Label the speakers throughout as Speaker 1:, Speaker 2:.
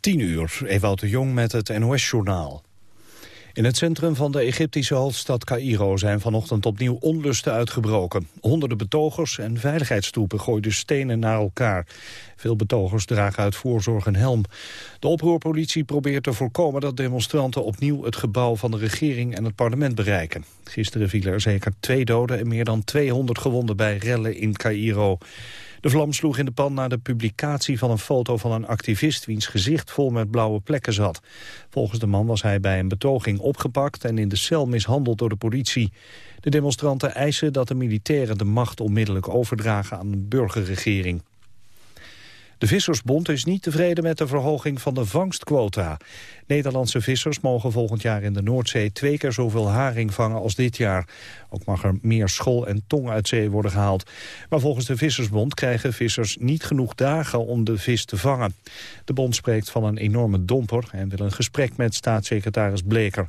Speaker 1: 10 uur, Ewout de Jong met het NOS-journaal. In het centrum van de Egyptische hoofdstad Cairo zijn vanochtend opnieuw onlusten uitgebroken. Honderden betogers en veiligheidstroepen gooiden stenen naar elkaar. Veel betogers dragen uit voorzorg een helm. De oproerpolitie probeert te voorkomen dat demonstranten opnieuw het gebouw van de regering en het parlement bereiken. Gisteren vielen er zeker twee doden en meer dan 200 gewonden bij rellen in Cairo. De vlam sloeg in de pan na de publicatie van een foto van een activist... wiens gezicht vol met blauwe plekken zat. Volgens de man was hij bij een betoging opgepakt... en in de cel mishandeld door de politie. De demonstranten eisen dat de militairen de macht onmiddellijk overdragen aan de burgerregering. De Vissersbond is niet tevreden met de verhoging van de vangstquota. Nederlandse vissers mogen volgend jaar in de Noordzee twee keer zoveel haring vangen als dit jaar. Ook mag er meer schol en tong uit zee worden gehaald. Maar volgens de Vissersbond krijgen vissers niet genoeg dagen om de vis te vangen. De bond spreekt van een enorme domper en wil een gesprek met staatssecretaris Bleker.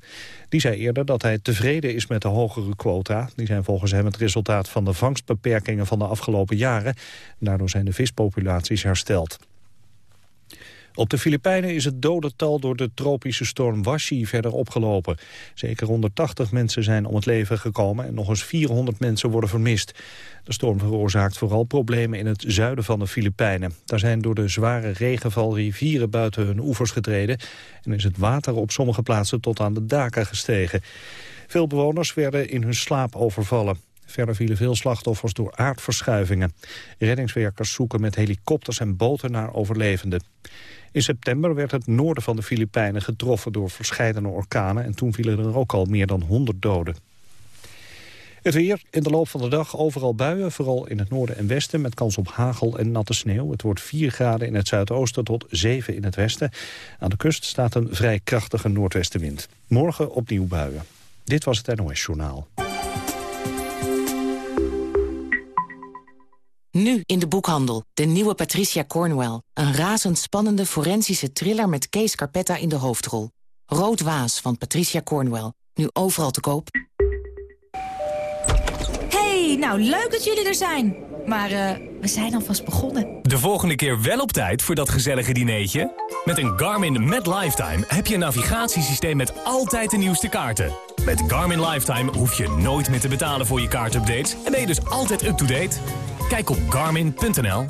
Speaker 1: Die zei eerder dat hij tevreden is met de hogere quota. Die zijn volgens hem het resultaat van de vangstbeperkingen van de afgelopen jaren. Daardoor zijn de vispopulaties hersteld. Op de Filipijnen is het dodental door de tropische storm Washi verder opgelopen. Zeker 180 mensen zijn om het leven gekomen en nog eens 400 mensen worden vermist. De storm veroorzaakt vooral problemen in het zuiden van de Filipijnen. Daar zijn door de zware regenval rivieren buiten hun oevers getreden... en is het water op sommige plaatsen tot aan de daken gestegen. Veel bewoners werden in hun slaap overvallen. Verder vielen veel slachtoffers door aardverschuivingen. Reddingswerkers zoeken met helikopters en boten naar overlevenden. In september werd het noorden van de Filipijnen getroffen door verscheidene orkanen... en toen vielen er ook al meer dan 100 doden. Het weer in de loop van de dag overal buien, vooral in het noorden en westen... met kans op hagel en natte sneeuw. Het wordt 4 graden in het zuidoosten tot 7 in het westen. Aan de kust staat een vrij krachtige noordwestenwind. Morgen opnieuw buien. Dit was het NOS Journaal.
Speaker 2: Nu in de boekhandel, de nieuwe Patricia Cornwell. Een razendspannende forensische thriller met Kees Carpetta in de hoofdrol. Rood Waas van Patricia Cornwell. Nu overal te koop.
Speaker 3: Hey, nou leuk dat jullie er zijn. Maar uh, we zijn alvast begonnen.
Speaker 4: De volgende keer wel op tijd voor dat gezellige dineetje? Met een Garmin Met Lifetime heb je een navigatiesysteem met altijd de nieuwste kaarten. Met Garmin Lifetime hoef je nooit meer te betalen voor je kaartupdates... en ben je dus altijd up-to-date. Kijk op garmin.nl.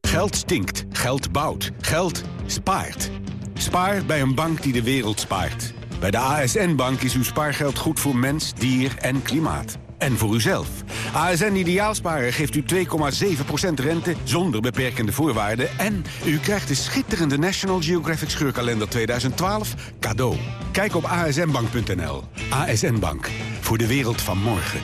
Speaker 5: Geld stinkt, geld bouwt, geld spaart. Spaar bij een bank die de wereld spaart. Bij de ASN-bank is uw spaargeld goed voor mens, dier en klimaat. En voor uzelf. ASN Ideaalsparen geeft u 2,7% rente zonder beperkende voorwaarden... en u krijgt de schitterende National Geographic Scheurkalender 2012 cadeau. Kijk op asnbank.nl. ASN Bank. Voor de wereld van morgen.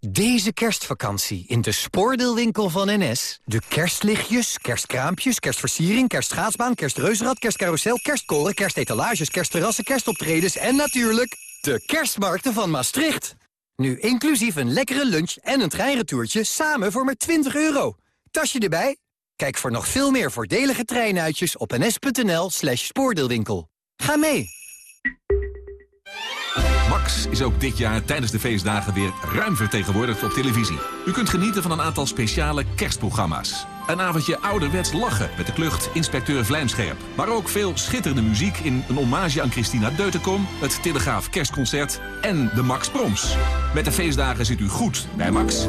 Speaker 6: Deze kerstvakantie in de spoordeelwinkel van NS. De kerstlichtjes, kerstkraampjes, kerstversiering, kerstschaatsbaan, kerstreuzenrad, kerstcarousel, kerstkoren, kerstetalages, kerstterrassen, kerstoptredens en natuurlijk de kerstmarkten van Maastricht. Nu inclusief een lekkere lunch en een treinretourtje samen voor maar 20 euro. Tasje erbij? Kijk voor nog veel meer voordelige treinuitjes op ns.nl slash spoordeelwinkel. Ga mee!
Speaker 7: Max is ook dit jaar tijdens de feestdagen weer ruim vertegenwoordigd op televisie. U kunt genieten van een aantal speciale kerstprogramma's. Een avondje ouderwets lachen met de klucht Inspecteur Vlijmscherp. Maar ook veel schitterende muziek in een hommage aan Christina Deutenkom... het Telegraaf Kerstconcert en de Max Proms. Met de feestdagen zit u goed bij Max.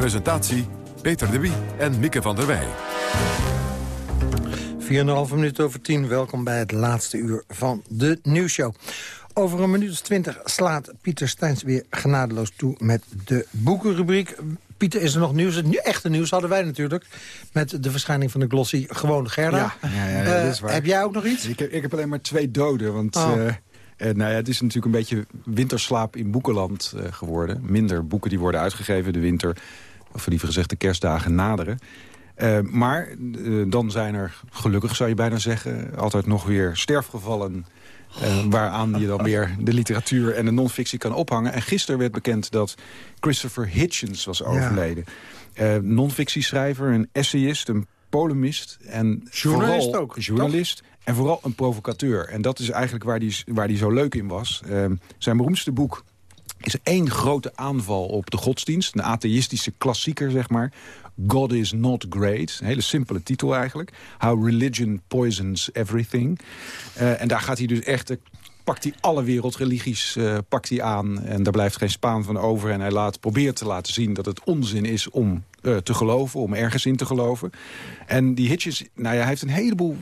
Speaker 8: Presentatie Peter de Wie en Mieke van der Wij.
Speaker 9: 4,5 minuut over 10. Welkom bij het laatste uur van de nieuwsshow. Over een minuut of twintig slaat Pieter Steins weer genadeloos toe met de boekenrubriek. Pieter, is er nog nieuws? Het echte nieuws hadden wij natuurlijk. Met de verschijning van de glossy Gewoon Gerda.
Speaker 10: Ja, ja, ja, dat is
Speaker 9: Uh,
Speaker 10: waar.
Speaker 9: heb jij ook nog iets?
Speaker 10: Ik heb, ik heb alleen maar twee doden. Want
Speaker 9: Oh.
Speaker 10: eh, eh, nou ja, het is natuurlijk een beetje winterslaap in boekenland eh, geworden. Minder boeken die worden uitgegeven de winter. Of liever gezegd de kerstdagen naderen. Eh, maar eh, dan zijn er, gelukkig zou je bijna zeggen... altijd nog weer sterfgevallen... eh, waaraan je dan weer de literatuur en de non-fictie kan ophangen. En gisteren werd bekend dat Christopher Hitchens was overleden. Eh non-fictieschrijver, een essayist, een polemist. En
Speaker 9: Journalist
Speaker 10: vooral
Speaker 9: ook,
Speaker 10: Journalist. En vooral een provocateur. En dat is eigenlijk waar hij waar die zo leuk in was. Zijn beroemdste boek is één grote aanval op de godsdienst. Een atheïstische klassieker, zeg maar. God is not great. Hele simpele titel eigenlijk. How religion poisons everything. Eh, en daar gaat hij dus echt... eh, pakt hij alle wereldreligies eh, pakt hij aan. En daar blijft geen spaan van over. En hij laat, probeert te laten zien dat het onzin is om te geloven. Om ergens in te geloven. En die Hitchens, nou ja, hij heeft een heleboel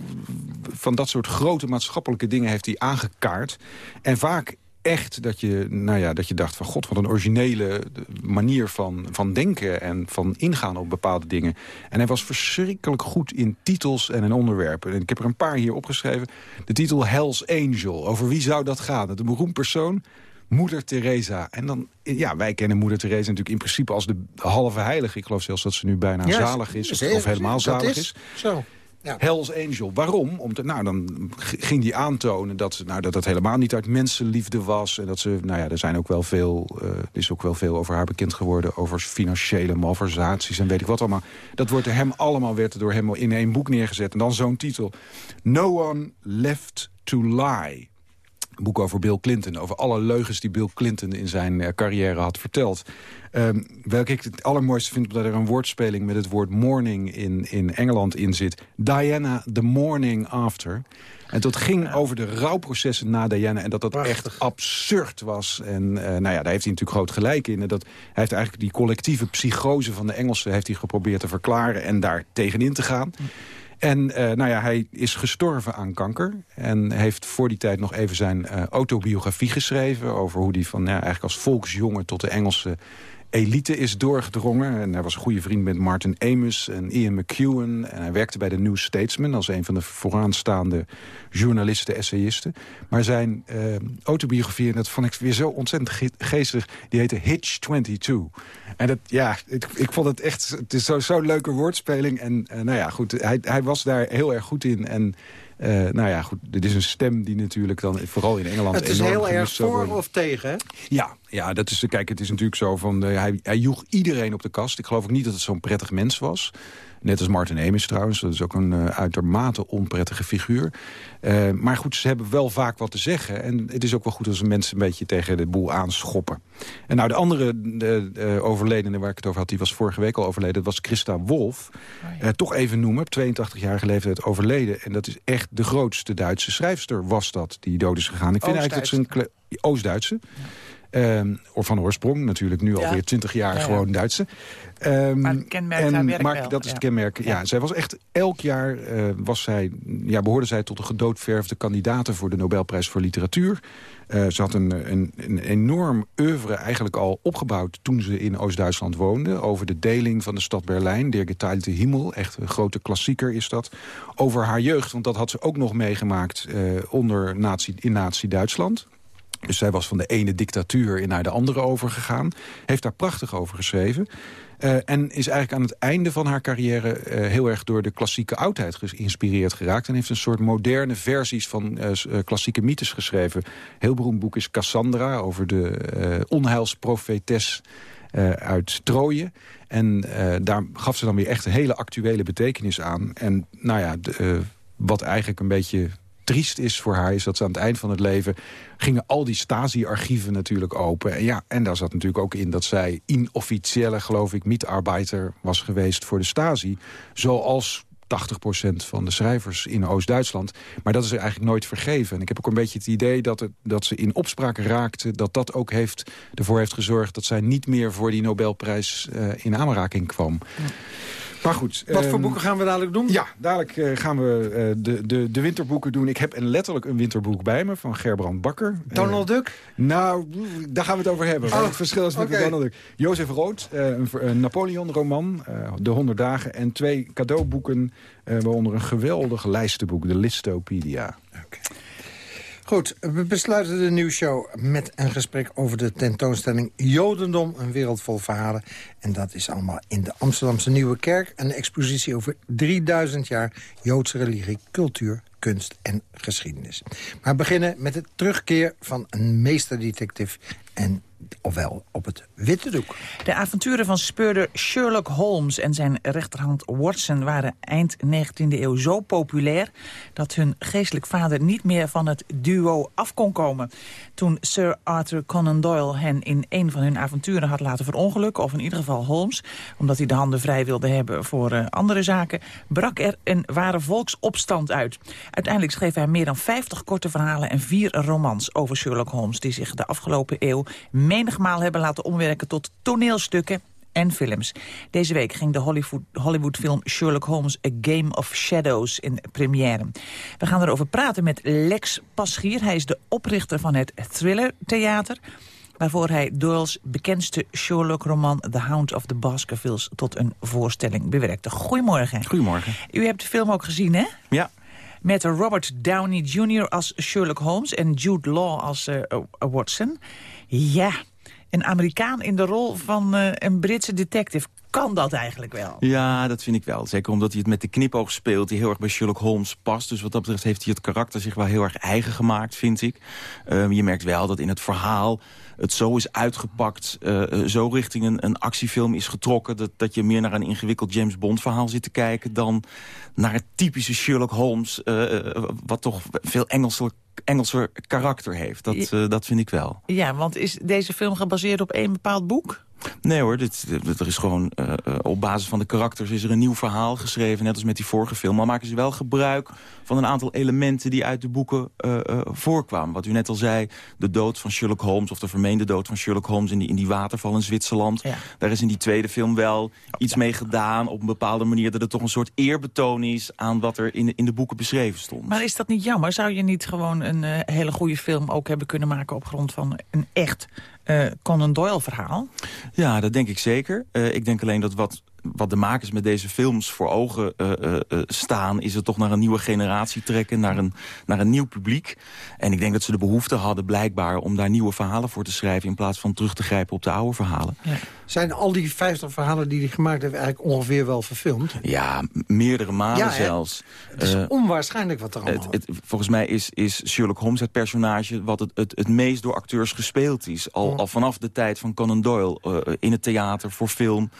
Speaker 10: van dat soort grote maatschappelijke dingen heeft hij aangekaart. En vaak echt dat je, nou ja, dat je dacht van god, wat een originele manier van, van denken en van ingaan op bepaalde dingen. En hij was verschrikkelijk goed in titels en in onderwerpen. En ik heb er een paar hier opgeschreven. De titel Hell's Angel. Over wie zou dat gaan? Het een beroemd persoon. Moeder Teresa. En dan, ja, wij kennen Moeder Teresa natuurlijk in principe als de halve heilige. Ik geloof zelfs dat ze nu bijna
Speaker 9: Ja,
Speaker 10: zalig is. Of, helemaal zalig
Speaker 9: is
Speaker 10: is.
Speaker 9: Zo.
Speaker 10: Hells Angel. Waarom? Om te, nou, dan ging die aantonen dat, nou, dat helemaal niet uit mensenliefde was. En dat ze, nou ja, er zijn ook wel veel, eh, er is ook wel veel over haar bekend geworden. Over financiële malversaties en weet ik wat allemaal. Dat wordt hem allemaal, werd er door hem in één boek neergezet. En dan zo'n titel. No one left to lie. Boek over Bill Clinton. Over alle leugens die Bill Clinton in zijn eh, carrière had verteld. Um, welke ik het allermooiste vind, omdat er een woordspeling met het woord morning in, in Engeland in zit. Diana, the morning after. En dat ging over de rouwprocessen na Diana. En dat dat echt absurd was. En eh, nou ja, daar heeft hij natuurlijk groot gelijk in. En dat, hij heeft eigenlijk die collectieve psychose van de Engelsen... heeft hij geprobeerd te verklaren en daar tegenin te gaan. En eh, nou ja, hij is gestorven aan kanker. En heeft voor die tijd nog even zijn eh, autobiografie geschreven... over hoe hij van, eigenlijk als volksjongen tot de Engelse elite is doorgedrongen. En hij was een goede vriend met Martin Amis en Ian McEwan. En hij werkte bij de New Statesman als een van de vooraanstaande journalisten, essayisten. Maar zijn eh, autobiografie, en dat vond ik weer zo ontzettend ge geestig... die heette Hitch 22. En dat, ja, ik, ik vond het echt... Het is zo'n zo leuke woordspeling. En eh, nou ja, goed, hij, hij was daar heel erg goed in. En eh, nou ja, goed, dit is een stem die natuurlijk dan vooral in Engeland
Speaker 9: Het is heel erg voor of tegen, hè?
Speaker 10: Ja, ja, dat is, kijk, het is natuurlijk zo van... eh, hij, hij joeg iedereen op de kast. Ik geloof ook niet dat het zo'n prettig mens was. Net als Martin Amis trouwens. Dat is ook een eh, uitermate onprettige figuur. Eh, maar goed, ze hebben wel vaak wat te zeggen. En het is ook wel goed als mensen een beetje tegen de boel aanschoppen. En nou, de andere de, de overledene waar ik het over had... die was vorige week al overleden. Dat was Christa Wolf. Eh, toch even noemen, op 82-jarige leeftijd overleden. En dat is echt de grootste Duitse schrijfster was dat, die dood is gegaan. Ik vind eigenlijk dat ze een... Oost-Duitse. Ehm, of van oorsprong, natuurlijk nu
Speaker 11: Ja.
Speaker 10: alweer 20 jaar
Speaker 11: Ja, ja.
Speaker 10: gewoon Duitse. Ehm,
Speaker 11: Maar het
Speaker 10: en
Speaker 11: werk wel,
Speaker 10: dat is het kenmerk. Ja. zij was echt elk jaar eh, was zij, ja, behoorde zij tot de gedoodverfde kandidaten voor de Nobelprijs voor literatuur. Eh, ze had een, een, een enorm oeuvre eigenlijk al opgebouwd toen ze in Oost-Duitsland woonde. Over de deling van de stad Berlijn, Der geteilte Himmel. Echt een grote klassieker is dat. Over haar jeugd, want dat had ze ook nog meegemaakt eh, onder nazi, in nazi-Duitsland. Dus zij was van de ene dictatuur naar de andere overgegaan. Heeft daar prachtig over geschreven. Eh, en is eigenlijk aan het einde van haar carrière... eh, heel erg door de klassieke oudheid geïnspireerd geraakt. En heeft een soort moderne versies van eh, klassieke mythes geschreven. Heel beroemd boek is Cassandra over de onheilsprofetes uit Troje. En daar gaf ze dan weer echt een hele actuele betekenis aan. En nou ja, wat eigenlijk een beetje triest is voor haar... is dat ze aan het eind van het leven gingen al die Stasi-archieven natuurlijk open. En, ja, en daar zat natuurlijk ook in dat zij inofficiële, geloof ik... mietarbeider was geweest voor de Stasi. Zoals 80% van de schrijvers in Oost-Duitsland. Maar dat is er eigenlijk nooit vergeven. En ik heb ook een beetje het idee dat, het, dat ze in opspraak raakte... dat dat ook heeft, ervoor heeft gezorgd dat zij niet meer voor die Nobelprijs eh, in aanraking kwam. Maar goed.
Speaker 9: Wat voor
Speaker 10: ehm,
Speaker 9: boeken gaan we dadelijk doen?
Speaker 10: Ja, dadelijk eh, gaan we eh, de, de, de winterboeken doen. Ik heb een, letterlijk een winterboek bij me van Gerbrand Bakker.
Speaker 9: Donald
Speaker 10: Eh,
Speaker 9: Duck?
Speaker 10: Nou, daar gaan we het over hebben.
Speaker 9: Oh,
Speaker 10: het verschil is met
Speaker 9: oké.
Speaker 10: Donald Duck. Jozef Rood, een, Napoleon-roman, De 100 Dagen... en twee cadeauboeken, waaronder een geweldig lijstenboek, de Listopedia.
Speaker 9: Goed, we besluiten de nieuwsshow met een gesprek over de tentoonstelling Jodendom, een wereld vol verhalen. En dat is allemaal in de Amsterdamse Nieuwe Kerk. Een expositie over 3000 jaar Joodse religie, cultuur, kunst en geschiedenis. Maar beginnen met de terugkeer van een meesterdetective en ofwel op het witte doek.
Speaker 11: De avonturen van speurder Sherlock Holmes en zijn rechterhand Watson... waren eind 19e eeuw zo populair... dat hun geestelijk vader niet meer van het duo af kon komen. Toen Sir Arthur Conan Doyle hen in een van hun avonturen had laten verongelukken... of in ieder geval Holmes, omdat hij de handen vrij wilde hebben voor uh, andere zaken... brak er een ware volksopstand uit. Uiteindelijk schreef hij meer dan 50 korte verhalen en vier romans over Sherlock Holmes... die zich de afgelopen eeuw menigmaal hebben laten omwerken tot toneelstukken en films. Deze week ging de Hollywood, Hollywoodfilm Sherlock Holmes A Game of Shadows in première. We gaan erover praten met Lex Paschier. Hij is de oprichter van het Thriller Theater waarvoor hij Doyle's bekendste Sherlock-roman The Hound of the Baskervilles tot een voorstelling bewerkte. Goedemorgen.
Speaker 12: Goedemorgen.
Speaker 11: U hebt de film ook gezien, hè?
Speaker 12: Ja.
Speaker 11: Met Robert Downey Jr. als Sherlock Holmes en Jude Law als uh, Watson. Ja, een Amerikaan in de rol van uh, een Britse detective. Kan dat eigenlijk wel?
Speaker 12: Ja, dat vind ik wel. Zeker omdat hij het met de knipoog speelt... die heel erg bij Sherlock Holmes past. Dus wat dat betreft heeft hij het karakter zich wel heel erg eigen gemaakt, vind ik. Uh, je merkt wel dat in het verhaal het zo is uitgepakt... Uh, zo richting een, een, actiefilm is getrokken... Dat, dat je meer naar een ingewikkeld James Bond verhaal zit te kijken... dan naar het typische Sherlock Holmes... wat toch veel Engelse Engelse karakter heeft. Dat, uh, dat vind ik wel.
Speaker 11: Ja, want is deze film gebaseerd op één bepaald boek?
Speaker 12: Nee hoor, dit, dit, er is gewoon uh, op basis van de karakters is er een nieuw verhaal geschreven. Net als met die vorige film. Maar maken ze wel gebruik van een aantal elementen die uit de boeken uh, uh, voorkwamen. Wat u net al zei, de dood van Sherlock Holmes... of de vermeende dood van Sherlock Holmes in die, in die waterval in Zwitserland. Ja. Daar is in die tweede film wel oh, iets ja. mee gedaan... op een bepaalde manier dat het toch een soort eerbetoon is... aan wat er in, in de boeken beschreven stond.
Speaker 11: Maar is dat niet jammer? Zou je niet gewoon een hele goede film ook hebben kunnen maken... op grond van een echt uh, Conan Doyle verhaal?
Speaker 12: Ja, dat denk ik zeker. Uh, ik denk alleen dat wat wat de makers met deze films voor ogen uh, uh, staan... is het toch naar een nieuwe generatie trekken, naar een, naar een nieuw publiek. En ik denk dat ze de behoefte hadden blijkbaar om daar nieuwe verhalen voor te schrijven... in plaats van terug te grijpen op de oude verhalen. Ja.
Speaker 9: Zijn al die 50 verhalen die hij gemaakt heeft eigenlijk ongeveer wel verfilmd?
Speaker 12: Ja, meerdere malen ja, zelfs.
Speaker 9: Het is uh, onwaarschijnlijk wat er allemaal...
Speaker 12: Het, het, volgens mij is, is Sherlock Holmes het personage wat het, het, het meest door acteurs gespeeld is. Al, oh. al vanaf de tijd van Conan Doyle, uh, in het theater, voor film.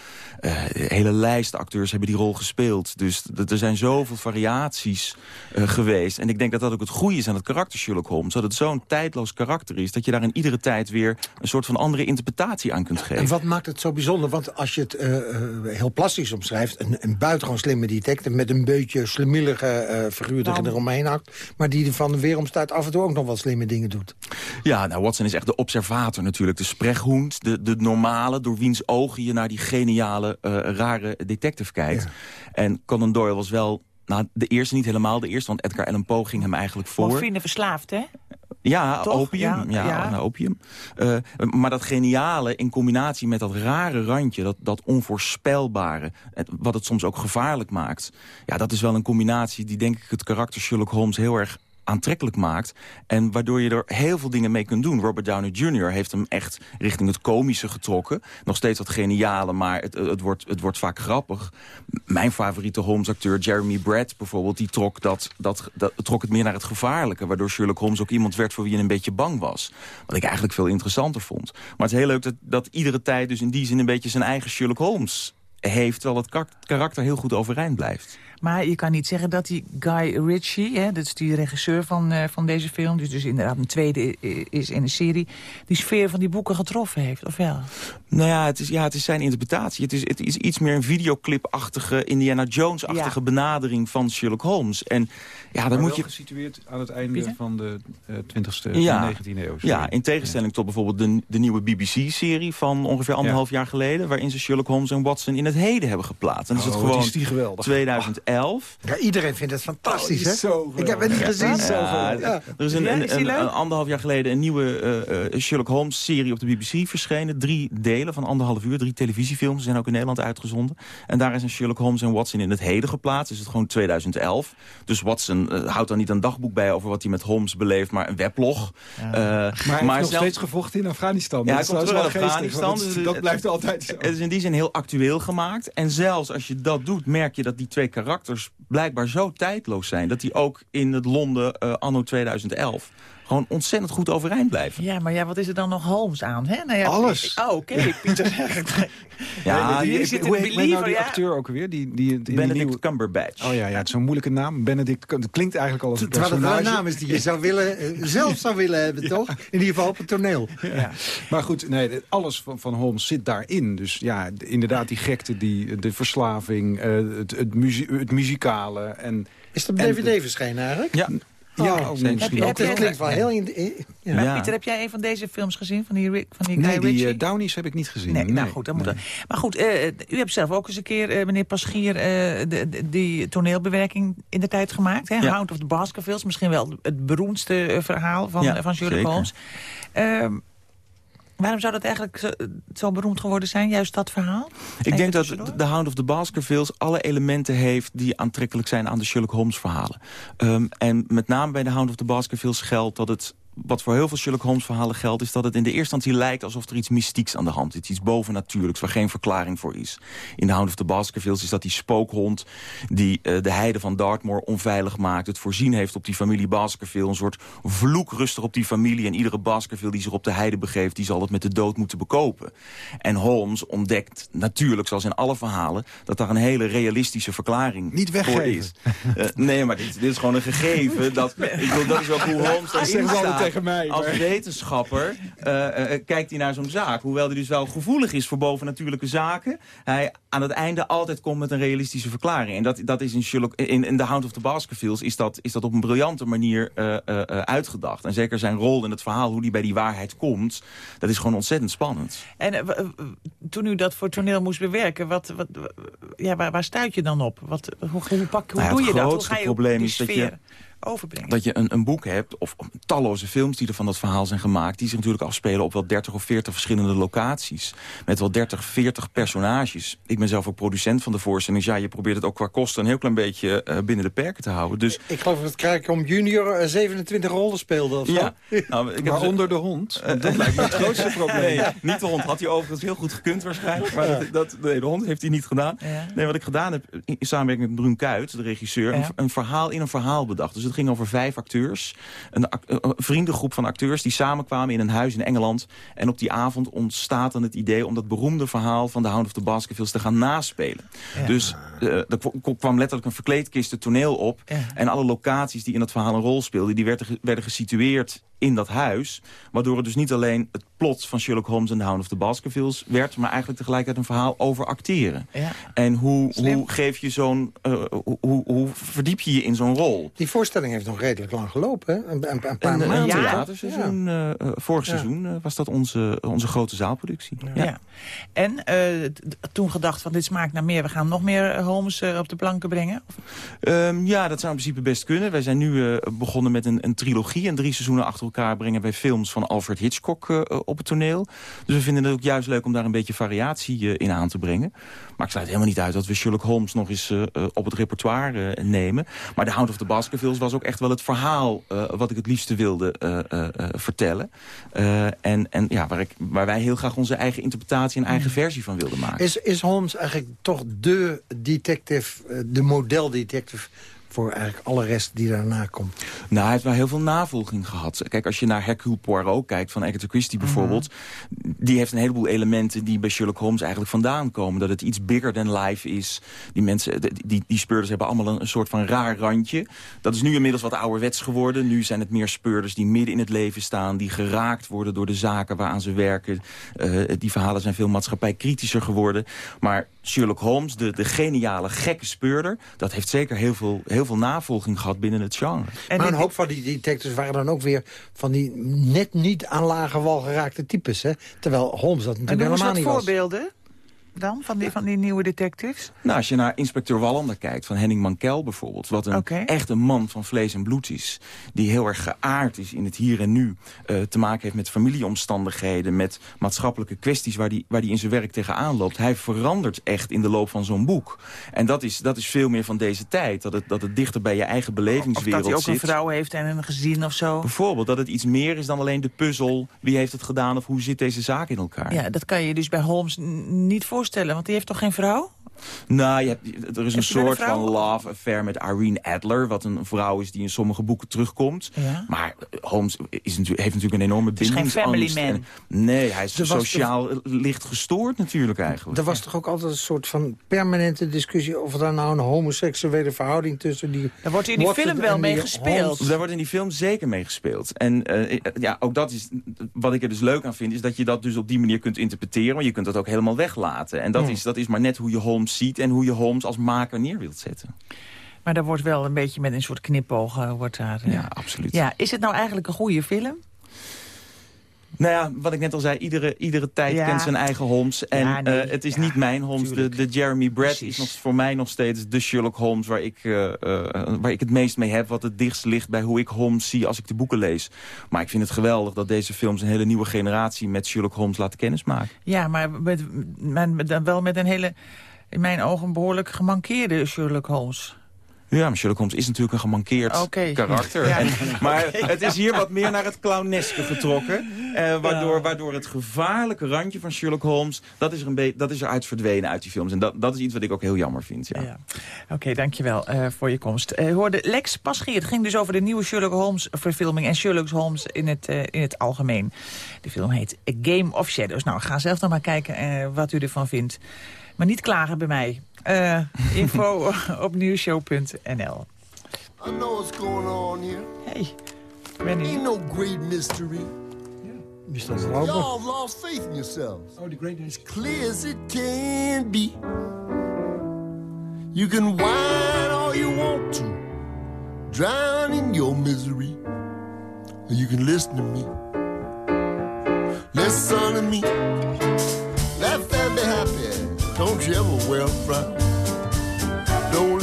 Speaker 12: Uh, hele lijst acteurs hebben die rol gespeeld. Dus er zijn zoveel variaties geweest. En ik denk dat dat ook het goede is aan het karakter Sherlock Holmes. Dat het zo'n tijdloos karakter is, dat je daar in iedere tijd weer... een soort van andere interpretatie aan kunt geven.
Speaker 9: En wat maakt het zo bijzonder, want als je het uh, heel plastisch omschrijft... Een, een buitengewoon slimme detective met een beetje slimmelige uh, figuur die eromheen hangt... maar die van de weeromstuit af en toe ook nog wel slimme dingen doet.
Speaker 12: Ja, nou, Watson is echt de observator natuurlijk. De spreekhoend, de, de normale, door wiens ogen je naar die geniale, uh, rare detective kijkt. Ja. En Conan Doyle was wel nou, de eerste niet helemaal de eerste, want Edgar Allan Poe ging hem eigenlijk voor.
Speaker 11: Morfine verslaafd, hè?
Speaker 12: Ja, Toch? opium. Ja, ja, ja. Nou, opium. Uh, maar dat geniale in combinatie met dat rare randje, dat, dat onvoorspelbare, het, wat het soms ook gevaarlijk maakt. Ja, dat is wel een combinatie die denk ik het karakter Sherlock Holmes heel erg aantrekkelijk maakt. En waardoor je er heel veel dingen mee kunt doen. Robert Downey Jr. heeft hem echt richting het komische getrokken. Nog steeds wat geniale, maar het, het, wordt, het wordt vaak grappig. Mijn favoriete Holmes-acteur, Jeremy Brett bijvoorbeeld... die trok, dat, dat, dat, trok het meer naar het gevaarlijke. Waardoor Sherlock Holmes ook iemand werd voor wie je een beetje bang was. Wat ik eigenlijk veel interessanter vond. Maar het is heel leuk dat, dat iedere tijd dus in die zin... een beetje zijn eigen Sherlock Holmes heeft... terwijl het karakter heel goed overeind blijft.
Speaker 11: Maar je kan niet zeggen dat die Guy Ritchie, hè, dat is die regisseur van, uh, van deze film... dus, dus inderdaad een tweede is in de serie... die sfeer van die boeken getroffen heeft, of wel?
Speaker 12: Nou ja, het is, ja, het is zijn interpretatie. Het is, het is iets meer een videoclip-achtige, Indiana Jones-achtige ja. benadering van Sherlock Holmes. En ja, dan moet je
Speaker 10: gesitueerd aan het einde Pieter? van de uh, 20e ja. 19e eeuw.
Speaker 12: Ja, in tegenstelling ja. tot bijvoorbeeld de, de nieuwe BBC-serie van ongeveer anderhalf jaar geleden... waarin ze Sherlock Holmes en Watson in het heden hebben geplaatst. En dan is het
Speaker 10: Oh,
Speaker 12: gewoon
Speaker 10: is die geweldig.
Speaker 12: 2011.
Speaker 9: Ja, iedereen vindt het fantastisch,
Speaker 10: Oh,
Speaker 9: hè? ik heb het niet gezien.
Speaker 12: Ja,
Speaker 9: Ja.
Speaker 12: Er is een, anderhalf jaar geleden een nieuwe eh, eh, Sherlock Holmes-serie op de BBC verschenen. Drie delen van anderhalf uur, drie televisiefilms. zijn ook in Nederland uitgezonden. En daar is een Sherlock Holmes en Watson in het heden geplaatst. Is het gewoon 2011. Dus Watson eh, houdt dan niet een dagboek bij over wat hij met Holmes beleeft, maar een weblog. Eh,
Speaker 10: Maar hij heeft nog steeds gevochten in Afghanistan.
Speaker 12: ja, hij
Speaker 10: dat
Speaker 12: komt
Speaker 10: is
Speaker 12: terug
Speaker 10: geestig,
Speaker 12: Afghanistan. dus
Speaker 10: Dat, blijft altijd zo.
Speaker 12: Het is in die zin heel actueel gemaakt. En zelfs als je dat doet, merk je dat die twee karakters blijkbaar zo tijdloos zijn. Dat die ook in het Londen eh, anno 2011 gewoon ontzettend goed overeind blijven.
Speaker 11: Ja, maar ja, wat is er dan nog Holmes aan? Hè? Nou ja,
Speaker 10: Alles.
Speaker 11: Oh, oké, Pieter.
Speaker 12: Ja,
Speaker 11: die
Speaker 10: die,
Speaker 11: zit
Speaker 10: hoe
Speaker 11: in
Speaker 10: heet nou die
Speaker 11: ja.
Speaker 10: acteur ook weer? Die, die,
Speaker 12: Benedict
Speaker 10: nieuwe...
Speaker 12: Cumberbatch.
Speaker 10: Oh ja, ja, het is zo'n moeilijke naam. Benedict, het klinkt eigenlijk al als een
Speaker 9: Terwijl het
Speaker 10: personage.
Speaker 9: een naam is die je zou willen, eh, zelf zou willen hebben, toch? In ieder geval op het toneel.
Speaker 10: Ja. Maar goed, nee, alles van, van Holmes zit daarin. Dus ja, inderdaad die gekte, die, de verslaving, eh, het, het, muzie het muzikale. En,
Speaker 9: Is het op DVD verschenen eigenlijk?
Speaker 12: Ja,
Speaker 10: ja,
Speaker 9: Oh,
Speaker 10: ook
Speaker 12: zeker.
Speaker 10: misschien
Speaker 11: Heb
Speaker 10: ook
Speaker 9: Dat
Speaker 10: wel.
Speaker 9: klinkt wel heel... Ja.
Speaker 11: Maar
Speaker 12: Ja.
Speaker 11: Pieter, heb jij een van deze films gezien? Van die, Rick, van die Guy
Speaker 10: Nee, die eh, Downies heb ik niet gezien.
Speaker 11: Nee, nou goed, dat moet
Speaker 10: nee.
Speaker 11: Maar goed, eh, u hebt zelf ook eens een keer, eh, meneer Paschier, eh, de, de- die toneelbewerking in de tijd gemaakt. Hè?
Speaker 12: Ja.
Speaker 11: Hound of the Baskervilles, misschien wel het beroemdste eh, verhaal van,
Speaker 12: Ja,
Speaker 11: eh, van Sherlock
Speaker 12: zeker.
Speaker 11: Holmes. Ehm, waarom zou dat eigenlijk zo, zo beroemd geworden zijn, juist dat verhaal?
Speaker 12: Ik denk dat. The Hound of the Baskervilles alle elementen heeft... die aantrekkelijk zijn aan de Sherlock Holmes verhalen. Ehm, en met name bij The Hound of the Baskervilles geldt dat het... Wat voor heel veel Sherlock Holmes verhalen geldt... is dat het in de eerste instantie lijkt alsof er iets mystieks aan de hand is. Iets bovennatuurlijks, waar geen verklaring voor is. In The Hound of the Baskervilles is dat die spookhond... die eh, de heide van Dartmoor onveilig maakt. Het voorzien heeft op die familie Baskerville. Een soort vloek rustig op die familie. En iedere Baskerville die zich op de heide begeeft... die zal het met de dood moeten bekopen. En Holmes ontdekt natuurlijk, zoals in alle verhalen... dat daar een hele realistische verklaring
Speaker 10: Niet
Speaker 12: voor is. Eh, nee, maar dit, dit is gewoon een gegeven. Dat, ik bedoel, dat is ook hoe Holmes
Speaker 10: Dat
Speaker 12: daarin staat.
Speaker 10: Tegen mij,
Speaker 12: Als
Speaker 10: maar-
Speaker 12: wetenschapper eh, eh, kijkt hij naar zo'n zaak. Hoewel hij dus wel gevoelig is voor bovennatuurlijke zaken. Hij aan het einde altijd komt met een realistische verklaring. En dat, dat is in, Sherlock, in, in The Hound of the Baskervilles is dat, is dat op een briljante manier eh, eh, eh, uitgedacht. En zeker zijn rol in het verhaal, hoe die bij die waarheid komt... dat is gewoon ontzettend spannend.
Speaker 11: En eh, toen u dat voor toneel moest bewerken, wat, wat, ja, waar, waar stuit je dan op? Wat, hoe, hoe, pak, hoe
Speaker 12: Nou ja,
Speaker 11: doe
Speaker 12: het
Speaker 11: je dat? Hoe
Speaker 12: grootste
Speaker 11: ga je
Speaker 12: probleem is dat je-
Speaker 11: overbrengen?
Speaker 12: Dat je een, een boek hebt, of talloze films die er van dat verhaal zijn gemaakt... die zich natuurlijk afspelen op wel 30 of 40 verschillende locaties. Met wel 30, 40 personages. Ik ben zelf ook producent van de voorstelling. Dus ja, je probeert het ook qua kosten een heel klein beetje eh, binnen de perken te houden. Dus
Speaker 9: Ik geloof dat Krijkom junior eh, 27 rollen speelde of zo.
Speaker 12: ja, nou, ik heb
Speaker 10: Maar
Speaker 12: dus-
Speaker 10: onder de hond? Want dat lijkt me het grootste probleem.
Speaker 12: Nee, niet de hond. Had hij overigens heel goed gekund waarschijnlijk. Maar dat, dat, nee, de hond heeft hij niet gedaan.
Speaker 11: Ja.
Speaker 12: Nee, wat ik gedaan heb, in samenwerking met Brun Kuit, de regisseur...
Speaker 11: Ja.
Speaker 12: Een, een verhaal in een verhaal bedacht. Dus het ging over vijf acteurs. Een, ac- een vriendengroep van acteurs die samenkwamen in een huis in Engeland. En op die avond ontstaat dan het idee om dat beroemde verhaal... van The Hound of the Baskervilles te gaan naspelen.
Speaker 11: Ja.
Speaker 12: Dus eh, er kwa- kwam letterlijk een verkleedkist het toneel op.
Speaker 11: Ja.
Speaker 12: En alle locaties die in dat verhaal een rol speelden... die werden, ge- werden gesitueerd in dat huis. Waardoor het dus niet alleen het plot van Sherlock Holmes en The Hound of the Baskervilles werd... maar eigenlijk tegelijkertijd een verhaal over acteren.
Speaker 11: Ja.
Speaker 12: En hoe,
Speaker 11: Slim.
Speaker 12: hoe geef je zo'n... eh, hoe, hoe, hoe verdiep je je in zo'n rol?
Speaker 9: Die voorstelling heeft nog redelijk lang gelopen, hè? Een, een, een paar
Speaker 12: Een, een
Speaker 9: maanden.
Speaker 11: ja.
Speaker 12: theaterseizoen, eh, eh, vorig
Speaker 9: Ja.
Speaker 12: seizoen eh, was dat onze, onze grote zaalproductie.
Speaker 11: Ja.
Speaker 12: Ja.
Speaker 11: En eh, toen gedacht van dit smaakt naar meer, we gaan nog meer Holmes eh, op de planken brengen?
Speaker 12: Ehm, ja, dat zou in principe best kunnen. Wij zijn nu eh, begonnen met een, een trilogie. En drie seizoenen achter elkaar brengen wij films van Alfred Hitchcock op het toneel. Dus we vinden het ook juist leuk om daar een beetje variatie eh, in aan te brengen. Maar ik sluit helemaal niet uit dat we Sherlock Holmes nog eens eh, eh, op het repertoire eh, nemen. Maar The Hound of the Baskervilles was ook echt wel het verhaal wat ik het liefste wilde vertellen. En en ja, waar, ik, waar wij heel graag onze eigen interpretatie en eigen versie van wilden maken.
Speaker 9: Is, is Holmes eigenlijk toch de detective, de modeldetective... voor eigenlijk alle rest die daarna komt?
Speaker 12: Nou, hij heeft wel heel veel navolging gehad. Kijk, als je naar Hercule Poirot kijkt, van Agatha Christie bijvoorbeeld... die heeft een heleboel elementen die bij Sherlock Holmes eigenlijk vandaan komen. Dat het iets bigger than life is. Die mensen, die, die, speurders hebben allemaal een, een soort van raar randje. Dat is nu inmiddels wat ouderwets geworden. Nu zijn het meer speurders die midden in het leven staan... die geraakt worden door de zaken waaraan ze werken. Eh, die verhalen zijn veel maatschappijkritischer geworden. Maar Sherlock Holmes, de, de geniale, gekke speurder... dat heeft zeker heel veel, heel veel navolging gehad binnen het genre.
Speaker 11: En
Speaker 9: maar een hoop van die detectives waren dan ook weer... van die net niet aan lage wal geraakte types, hè? Terwijl Holmes dat
Speaker 11: en
Speaker 9: natuurlijk
Speaker 11: noem eens
Speaker 9: helemaal
Speaker 11: wat
Speaker 9: niet was.
Speaker 11: voorbeelden. Dan, van die, van die nieuwe detectives?
Speaker 12: Nou, als je naar inspecteur Wallander kijkt, van Henning Mankel bijvoorbeeld... wat een echt een man van vlees en bloed is... die heel erg geaard is in het hier en nu... Uh, te maken heeft met familieomstandigheden... met maatschappelijke kwesties waar die, waar die in zijn werk tegenaan loopt. Hij verandert echt in de loop van zo'n boek. En dat is, dat is veel meer van deze tijd. Dat het, dat het dichter bij je eigen belevingswereld
Speaker 11: zit. Of dat hij ook
Speaker 12: zit.
Speaker 11: een vrouw heeft en een gezin of zo.
Speaker 12: Bijvoorbeeld, dat het iets meer is dan alleen de puzzel. Wie heeft het gedaan of hoe zit deze zaak in elkaar?
Speaker 11: Ja, dat kan je dus bij Holmes niet voorstellen. Want die heeft toch geen vrouw?
Speaker 12: Nou, je hebt, er is een soort van love affair met Irene Adler... wat een vrouw is die in sommige boeken terugkomt. Ja. Maar Holmes is natuurlijk, heeft natuurlijk een enorme bindingsangst.
Speaker 11: Het is geen family
Speaker 12: man. nee, hij is sociaal licht gestoord natuurlijk eigenlijk.
Speaker 13: Er was toch ook altijd een soort van permanente discussie... of er nou een homoseksuele verhouding tussen die...
Speaker 11: Daar wordt in die film wel mee gespeeld.
Speaker 12: Daar wordt in die film zeker mee gespeeld. En uh, ja, ook dat is, wat ik er dus leuk aan vind... is dat je dat dus op die manier kunt interpreteren... maar je kunt dat ook helemaal weglaten. En dat, is, dat is maar net hoe je Holmes ziet en hoe je Holmes als maker neer wilt zetten.
Speaker 11: Maar daar wordt wel een beetje met een soort knipoog... Uh, wordt daar,
Speaker 12: uh, ja, absoluut.
Speaker 11: Ja, is het nou eigenlijk een goede film?
Speaker 12: Nou ja, wat ik net al zei, iedere, iedere tijd kent zijn eigen Holmes. En ja, nee, uh, het is ja, niet mijn Holmes. De, de, Jeremy Brett is nog, voor mij nog steeds de Sherlock Holmes... Waar ik, uh, uh, waar ik het meest mee heb, wat het dichtst ligt bij hoe ik Holmes zie als ik de boeken lees. Maar ik vind het geweldig dat deze films een hele nieuwe generatie... met Sherlock Holmes laten kennismaken.
Speaker 11: Ja, maar met, met, wel met een hele in mijn ogen behoorlijk gemankeerde Sherlock Holmes.
Speaker 12: Ja, maar Sherlock Holmes is natuurlijk een gemankeerd karakter. En, maar het is hier wat meer naar het clowneske getrokken. Eh, waardoor, waardoor het gevaarlijke randje van Sherlock Holmes... dat is, er een dat is eruit verdwenen uit die films. En dat, dat is iets wat ik ook heel jammer vind. Ja. ja.
Speaker 11: Oké, okay, dankjewel uh, voor je komst. Uh, hoorde Lex Paschier. Het ging dus over de nieuwe Sherlock Holmes verfilming... en Sherlock Holmes in het, uh, in het algemeen. De film heet A Game of Shadows. Nou, ga zelf dan maar kijken wat u ervan vindt. Maar niet klagen bij mij. Uh, info op nieuwshow.nl. I know what's going on here. Hey, Benny. Ain't no great mystery.
Speaker 13: Y'all
Speaker 11: lost faith in
Speaker 13: yourselves.
Speaker 11: Oh, the greatness.
Speaker 13: As clear as it can be. You can whine all you want to. Drown in your misery. Or you can listen to me. Listen to me. Laugh and be happy. Don't you ever wear a frown. Don't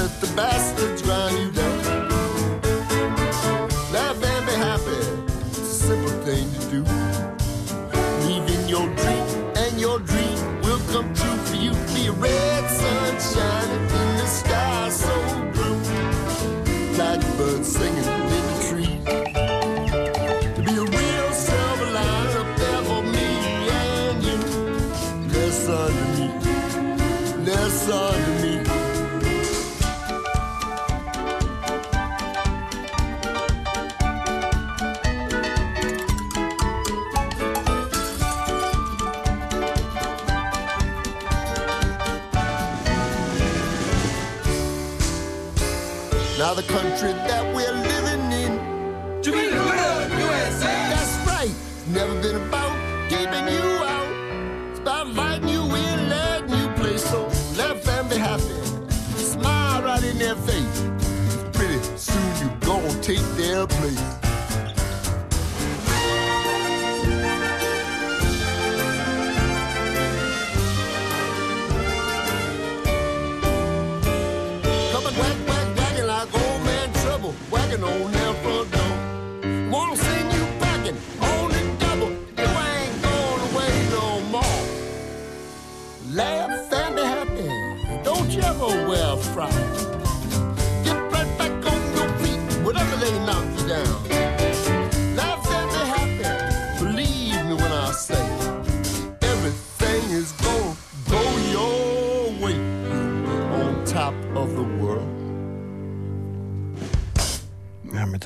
Speaker 13: the country that we're living in. To be the world, USA. That's right. It's never been about keeping you out. It's about inviting you in, letting you play. So let them be happy. Smile right in their face. Pretty soon you gonna take their place.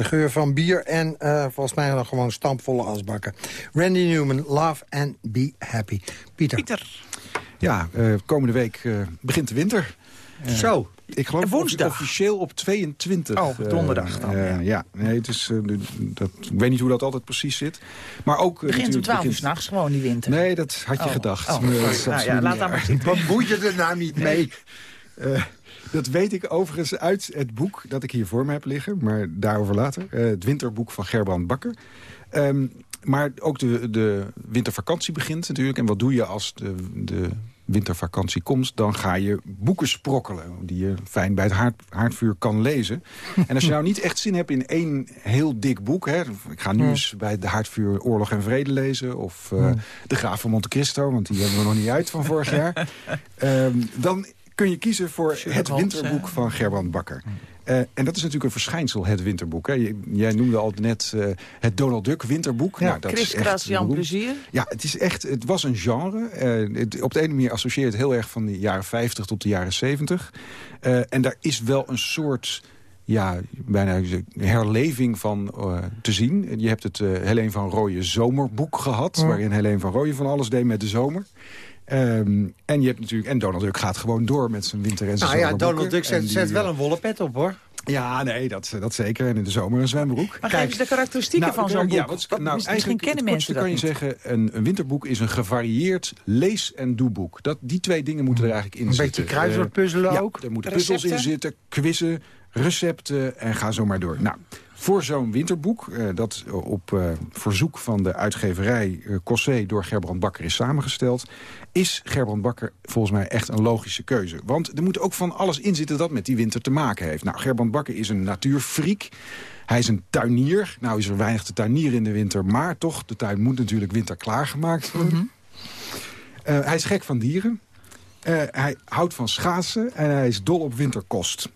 Speaker 13: Geur van bier en uh, volgens mij nog gewoon stampvolle asbakken. Randy Newman, Love and Be Happy. Pieter.
Speaker 11: Pieter.
Speaker 10: Ja, uh, komende week uh, begint de winter.
Speaker 13: Zo.
Speaker 10: Ik geloof
Speaker 11: Woensdag.
Speaker 10: officieel op 22.
Speaker 11: Oh, donderdag dan.
Speaker 10: ja. ja, nee, het is, dat, ik weet niet hoe dat altijd precies zit. Maar ook,
Speaker 11: begint om 12 uur s'nachts gewoon die winter.
Speaker 10: Nee, dat had je
Speaker 11: Oh.
Speaker 10: gedacht.
Speaker 11: Oh, Nou ja, laat dat maar zitten.
Speaker 13: Wat moet je er nou niet mee?
Speaker 10: Eh, dat weet ik overigens uit het boek dat ik hier voor me heb liggen. Maar daarover later. Eh, het winterboek van Gerbrand Bakker. Ehm, maar ook de, de wintervakantie begint natuurlijk. En wat doe je als de, de wintervakantie komt... dan ga je boeken sprokkelen die je fijn bij het haard, haardvuur kan lezen. en als je nou niet echt zin hebt in één heel dik boek... Hè, ik ga nu eens bij de haardvuur Oorlog en Vrede lezen... of uh, De Graaf van Monte Cristo, want die hebben we nog niet uit van vorig jaar... Um, dan kun je kiezen voor het winterboek van Gerbrand Bakker. Uh, en dat is natuurlijk een verschijnsel, het winterboek. Hè. Jij noemde al net uh, het Donald Duck winterboek.
Speaker 11: Ja, nou, dat Chris is Jan Plezier.
Speaker 10: Ja, het, is echt, het was een genre. Uh, het, op de ene manier associeert het heel erg van de jaren 50 tot de jaren 70. en daar is wel een soort ja, bijna herleving van te zien. Je hebt het uh, Helene van Rooyen zomerboek gehad... waarin Helene van Rooyen van alles deed met de zomer. Um, en je hebt natuurlijk en Donald Duck gaat gewoon door met zijn winter en zijn
Speaker 9: Nou ja, Donald Duck zet, zet wel een wollen pet op, hoor.
Speaker 10: Ja, nee, dat, dat zeker. En in de zomer een zwembroek.
Speaker 11: Maar geef eens de karakteristieken nou, van zo'n boek. Ja, wat,
Speaker 10: nou,
Speaker 11: misschien kennen mensen
Speaker 10: dat kan je zeggen, een, een, winterboek is een gevarieerd lees- en doeboek. Dat, die twee dingen moeten er eigenlijk in
Speaker 9: een
Speaker 10: zitten.
Speaker 9: Een beetje kruiswoordpuzzelen uh, ook.
Speaker 10: Ja, er moeten puzzels in zitten, quizzen, recepten en ga zo maar door. Nou, voor zo'n winterboek, uh, dat op uh, verzoek van de uitgeverij uh, Cossé door Gerbrand Bakker is samengesteld, is Gerbrand Bakker volgens mij echt een logische keuze. Want er moet ook van alles in zitten dat met die winter te maken heeft. Nou, Gerbrand Bakker is een natuurfreak. Hij is een tuinier. Nou is er weinig te tuinieren in de winter, maar toch, de tuin moet natuurlijk winter klaargemaakt worden. Mm -hmm. hij is gek van dieren. Uh, hij houdt van schaatsen en hij is dol op winterkost.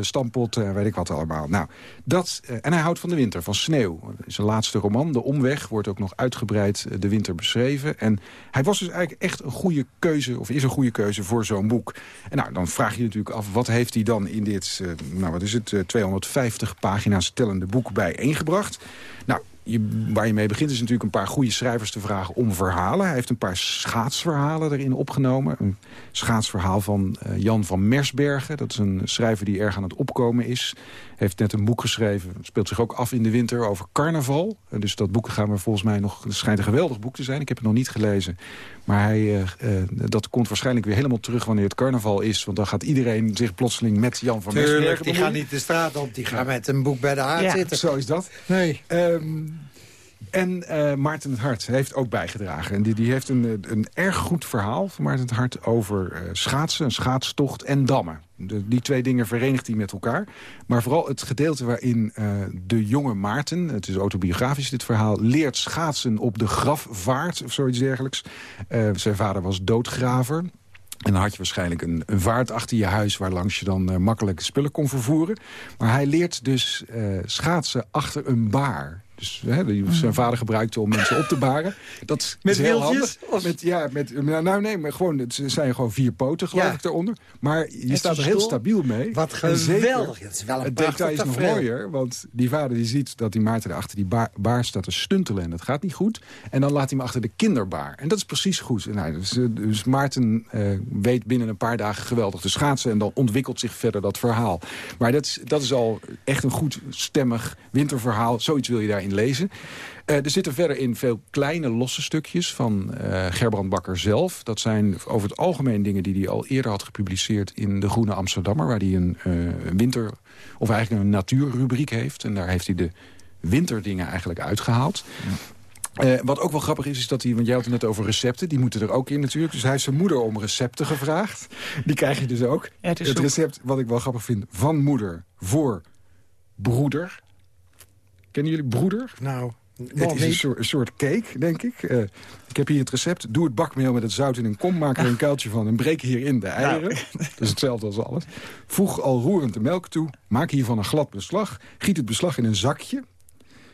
Speaker 10: Stampot, uh, weet ik wat allemaal. Nou, dat, uh, en hij houdt van de winter, van sneeuw. Zijn laatste roman, De Omweg, wordt ook nog uitgebreid de winter beschreven. En hij was dus eigenlijk echt een goede keuze, of is een goede keuze voor zo'n boek. En nou, dan vraag je je natuurlijk af, wat heeft hij dan in dit, nou wat is het, 250 pagina's tellende boek bijeengebracht? Nou, je, waar je mee begint is natuurlijk een paar goede schrijvers te vragen om verhalen. Hij heeft een paar schaatsverhalen erin opgenomen. Een schaatsverhaal van uh, Jan van Mersbergen. Dat is een schrijver die erg aan het opkomen is. Heeft net een boek geschreven, speelt zich ook af in de winter over carnaval. Uh, dus dat boek gaan we volgens mij nog... Het schijnt een geweldig boek te zijn, ik heb het nog niet gelezen. Maar hij, uh, dat komt waarschijnlijk weer helemaal terug wanneer het carnaval is. Want dan gaat iedereen zich plotseling met Jan van
Speaker 9: Tuurlijk,
Speaker 10: Mersbergen
Speaker 9: die gaan niet de straat op, die gaan met een boek bij de haard
Speaker 10: ja.
Speaker 9: zitten.
Speaker 10: Zo is dat.
Speaker 9: Nee.
Speaker 10: Um, en uh, Maarten het Hart heeft ook bijgedragen. En die, die heeft een, een erg goed verhaal van Maarten het Hart over uh, schaatsen, een schaatstocht en dammen. Die twee dingen verenigt hij met elkaar. Maar vooral het gedeelte waarin uh, de jonge Maarten, het is autobiografisch dit verhaal... leert schaatsen op de grafvaart of zoiets dergelijks. zijn vader was doodgraver. En dan had je waarschijnlijk een, een vaart achter je huis... waar langs je dan uh, makkelijk spullen kon vervoeren. Maar hij leert dus schaatsen achter een baar. Dus hè, die zijn vader gebruikte om mensen op te baren. Dat
Speaker 9: met
Speaker 10: is heel handig. Met, ja, met, nou nee, maar gewoon, het zijn gewoon vier poten geloof
Speaker 9: Ja.
Speaker 10: ik eronder. Maar je
Speaker 9: Het
Speaker 10: staat er heel stabiel mee.
Speaker 9: Wat geweldig. Het is wel een
Speaker 10: het
Speaker 9: prachtig
Speaker 10: detail is nog mooier, want die vader die ziet dat die Maarten er achter die baar, baar staat te stuntelen. En dat gaat niet goed. En dan laat hij hem achter de kinderbaar. En dat is precies goed. Nou, dus, eh, dus Maarten eh, weet binnen een paar dagen geweldig te schaatsen. En dan ontwikkelt zich verder dat verhaal. Maar dat is, dat is al echt een goed stemmig winterverhaal. Zoiets wil je daarin lezen. Eh, er zitten verder in veel kleine losse stukjes van eh, Gerbrand Bakker zelf. Dat zijn over het algemeen dingen die hij al eerder had gepubliceerd in De Groene Amsterdammer. Waar hij een eh, winter, of eigenlijk een natuurrubriek heeft. En daar heeft hij de winterdingen eigenlijk uitgehaald. Eh, wat ook wel grappig is, is dat hij, want jij had het net over recepten, die moeten er ook in natuurlijk. Dus hij heeft zijn moeder om recepten gevraagd. Die krijg je dus ook.
Speaker 11: Ja, het
Speaker 10: recept, wat ik wel grappig vind, van moeder voor broeder. Kennen jullie broeder?
Speaker 9: Nou,
Speaker 10: Het is een soort, een soort cake, denk ik. Eh, ik heb hier het recept. Doe het bakmeel met het zout in een kom. Maak er een kuiltje van en breek hierin de eieren. Dat is hetzelfde als alles. Voeg al roerend de melk toe. Maak hiervan een glad beslag. Giet het beslag in een zakje.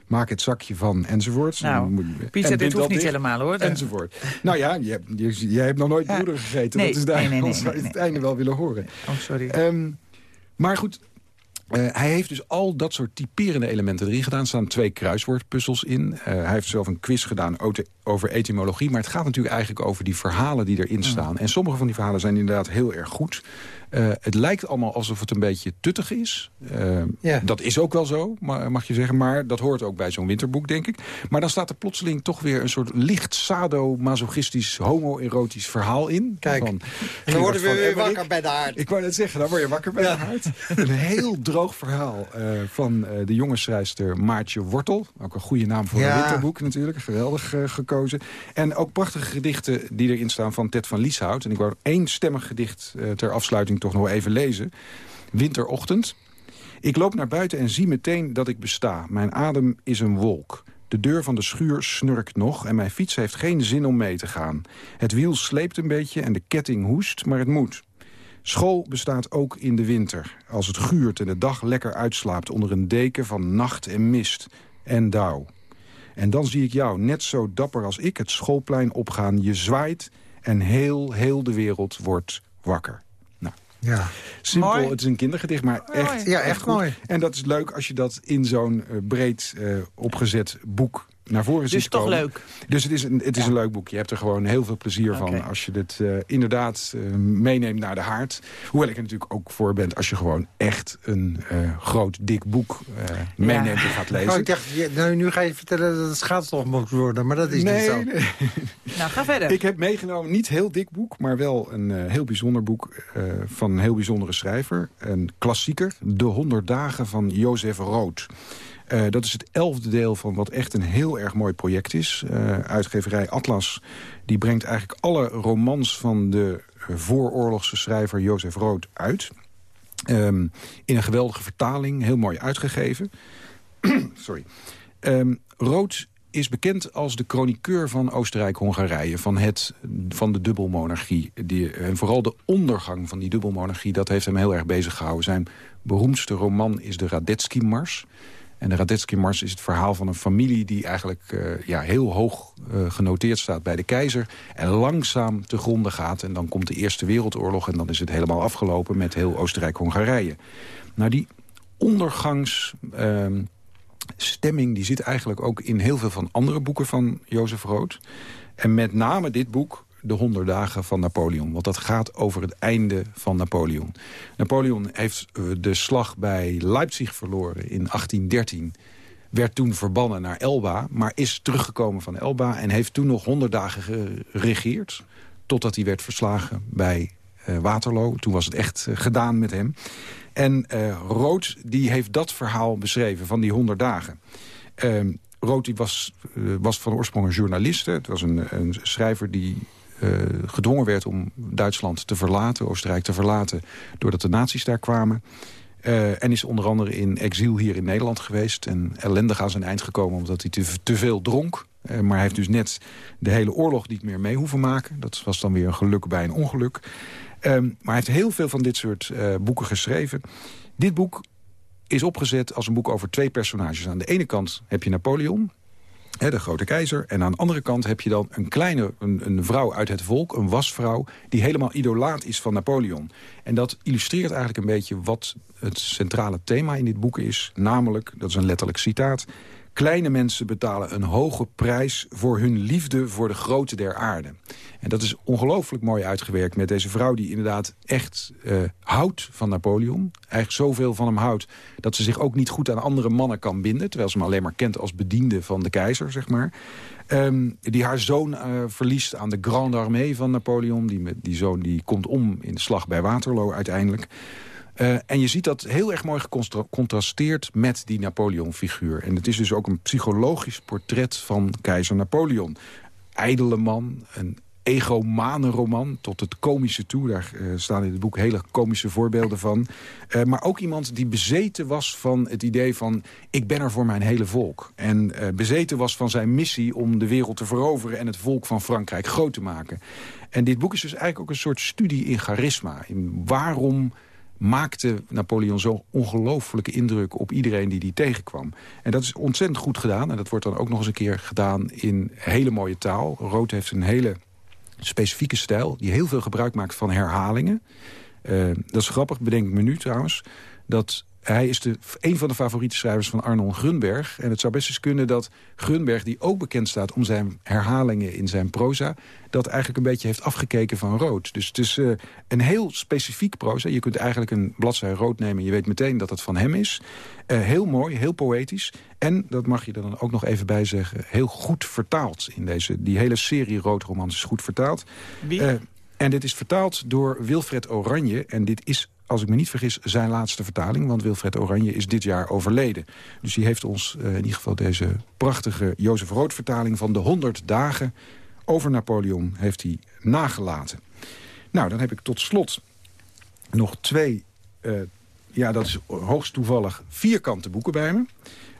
Speaker 10: Maak het zakje van enzovoorts.
Speaker 11: Nou, Pieter,
Speaker 10: en
Speaker 11: dit hoeft niet
Speaker 10: dicht,
Speaker 11: helemaal, hoor.
Speaker 10: Enzovoort. Nou ja, je hebt, je, jij hebt nog nooit
Speaker 11: Ja.
Speaker 10: broeder gegeten.
Speaker 11: Nee,
Speaker 10: dat is daar,
Speaker 11: nee, nee, nee,
Speaker 10: anders zou je
Speaker 11: nee,
Speaker 10: het einde wel willen horen.
Speaker 11: Oh, sorry.
Speaker 10: Ehm, maar goed, eh, hij heeft dus al dat soort typerende elementen erin gedaan. Er staan twee kruiswoordpuzzels in. Eh, hij heeft zelf een quiz gedaan over etymologie. Maar het gaat natuurlijk eigenlijk over die verhalen die erin staan. En sommige van die verhalen zijn inderdaad heel erg goed. Eh, het lijkt allemaal alsof het een beetje tuttig is. Eh,
Speaker 9: Ja.
Speaker 10: Dat is ook wel zo, ma- mag je zeggen. Maar dat hoort ook bij zo'n winterboek, denk ik. Maar dan staat er plotseling toch weer een soort licht sadomasochistisch homoerotisch verhaal in.
Speaker 9: Kijk,
Speaker 10: Van
Speaker 9: dan worden we weer wakker bij de haard.
Speaker 10: Ik wou net zeggen, dan word je wakker bij de haard. Een heel droog verhaal eh, van de jonge schrijfster Maartje Wortel. Ook een goede naam voor
Speaker 9: Ja.
Speaker 10: een winterboek natuurlijk. Geweldig gekozen. En ook prachtige gedichten die erin staan van Ted van Lieshout. En ik wou één stemmig gedicht ter afsluiting toch nog even lezen. Winterochtend. Ik loop naar buiten en zie meteen dat ik besta. Mijn adem is een wolk. De deur van de schuur snurkt nog en mijn fiets heeft geen zin om mee te gaan. Het wiel sleept een beetje en de ketting hoest, maar het moet. School bestaat ook in de winter. Als het guurt en de dag lekker uitslaapt onder een deken van nacht en mist en dauw. En dan zie ik jou, net zo dapper als ik, het schoolplein opgaan. Je zwaait en heel, heel de wereld wordt wakker.
Speaker 9: Ja.
Speaker 10: Simpel, het is een kindergedicht, maar echt,
Speaker 9: ja, echt, mooi.
Speaker 10: En dat is leuk als je dat in zo'n uh, breed uh, opgezet boek naar voren
Speaker 11: dus toch leuk.
Speaker 10: Dus het is, een, het is een leuk boek. Je hebt er gewoon heel veel plezier van als je dit uh, inderdaad uh, meeneemt naar de haard. Hoewel ik er natuurlijk ook voor ben als je gewoon echt een uh, groot, dik boek meeneemt ja. en gaat lezen.
Speaker 9: Oh, ik dacht, nou, nu ga je vertellen dat het schaatstocht moet worden, maar dat is
Speaker 10: nee,
Speaker 9: niet zo.
Speaker 10: Nee.
Speaker 11: nou, ga verder.
Speaker 10: Ik heb meegenomen, niet heel dik boek, maar wel een heel bijzonder boek van een heel bijzondere schrijver. Een klassieker, De 100 dagen van Jozef Rood. Uh, dat is het elfde deel van wat echt een heel erg mooi project is. Uh, uitgeverij Atlas die brengt eigenlijk alle romans van de vooroorlogse schrijver Jozef Rood uit. Um, in een geweldige vertaling, heel mooi uitgegeven. Sorry. Um, Rood is bekend als de chroniqueur van Oostenrijk-Hongarije... Van, het, van de dubbelmonarchie. Die, en vooral de ondergang van die dubbelmonarchie... dat heeft hem heel erg bezig gehouden. Zijn beroemdste roman is de Radetzky-mars... En de Radetzky-mars is het verhaal van een familie... die eigenlijk uh, ja, heel hoog uh, genoteerd staat bij de keizer... en langzaam te gronden gaat. En dan komt de Eerste Wereldoorlog... en dan is het helemaal afgelopen met heel Oostenrijk-Hongarije. Nou, die ondergangsstemming uh, die zit eigenlijk ook in heel veel van andere boeken van Jozef Rood. En met name dit boek de 100 dagen van Napoleon. Want dat gaat over het einde van Napoleon. Napoleon heeft eh, de slag bij Leipzig verloren in 1813 werd toen verbannen naar Elba, maar is teruggekomen van Elba... en heeft toen nog 100 dagen geregeerd, totdat hij werd verslagen bij uh, Waterloo. Toen was het echt uh, gedaan met hem. En uh, Rood die heeft dat verhaal beschreven van die 100 dagen. Ehm, Rood die was, was van oorsprong een journaliste. Het was een, een schrijver die gedwongen werd om Duitsland te verlaten, Oostenrijk te verlaten, doordat de nazi's daar kwamen. Uh, en is onder andere in exil hier in Nederland geweest. En ellendig aan zijn eind gekomen omdat hij te, veel dronk. Uh, maar hij heeft dus net de hele oorlog niet meer mee hoeven maken. Dat was dan weer een geluk bij een ongeluk. Um, maar hij heeft heel veel van dit soort boeken geschreven. Dit boek is opgezet als een boek over twee personages. Aan de ene kant heb je Napoleon, de grote keizer. En aan de andere kant heb je dan een kleine een, een, vrouw uit het volk, een wasvrouw... die helemaal idolaat is van Napoleon. En dat illustreert eigenlijk een beetje wat het centrale thema in dit boek is. Namelijk, dat is een letterlijk citaat... Kleine mensen betalen een hoge prijs voor hun liefde voor de grote der aarde. En dat is ongelooflijk mooi uitgewerkt met deze vrouw... die inderdaad echt uh, houdt van Napoleon. Eigenlijk zoveel van hem houdt dat ze zich ook niet goed aan andere mannen kan binden... terwijl ze hem alleen maar kent als bediende van de keizer, zeg maar. Um, die haar zoon uh, verliest aan de Grande Armée van Napoleon. Die, die zoon die komt om in de slag bij Waterloo uiteindelijk. Uh, en je ziet dat heel erg mooi gecontrasteerd met die Napoleon-figuur. En het is dus ook een psychologisch portret van keizer Napoleon. Ijdele man, een egomane roman, tot het komische toe. Daar uh, staan in het boek hele komische voorbeelden van. Uh, maar ook iemand die bezeten was van het idee van... ik ben er voor mijn hele volk. En bezeten was van zijn missie om de wereld te veroveren... en het volk van Frankrijk groot te maken. En dit boek is dus eigenlijk ook een soort studie in charisma. In waarom maakte Napoleon zo'n ongelooflijke indruk op iedereen die die tegenkwam. En dat is ontzettend goed gedaan. En dat wordt dan ook nog eens een keer gedaan in hele mooie taal. Rood heeft een hele specifieke stijl... die heel veel gebruik maakt van herhalingen. Uh, dat is grappig, bedenk ik me nu trouwens... dat hij is de, een van de favoriete schrijvers van Arnold Grunberg. En het zou best eens kunnen dat Grunberg, die ook bekend staat... om zijn herhalingen in zijn proza... dat eigenlijk een beetje heeft afgekeken van rood. Dus het is uh, een heel specifiek proza. Je kunt eigenlijk een bladzij rood nemen... en je weet meteen dat het van hem is. Uh, heel mooi, heel poëtisch. En, dat mag je er dan ook nog even bij zeggen... heel goed vertaald in deze... die hele serie roodromans is goed vertaald.
Speaker 11: Wie? Uh,
Speaker 10: en dit is vertaald door Wilfred Oranje. En dit is als ik me niet vergis, zijn laatste vertaling. Want Wilfred Oranje is dit jaar overleden. Dus die heeft ons in ieder geval deze prachtige Jozef Rood vertaling... van de 100 dagen over Napoleon heeft hij nagelaten. Nou, dan heb ik tot slot nog twee... ja, dat is hoogst toevallig vierkante boeken bij me.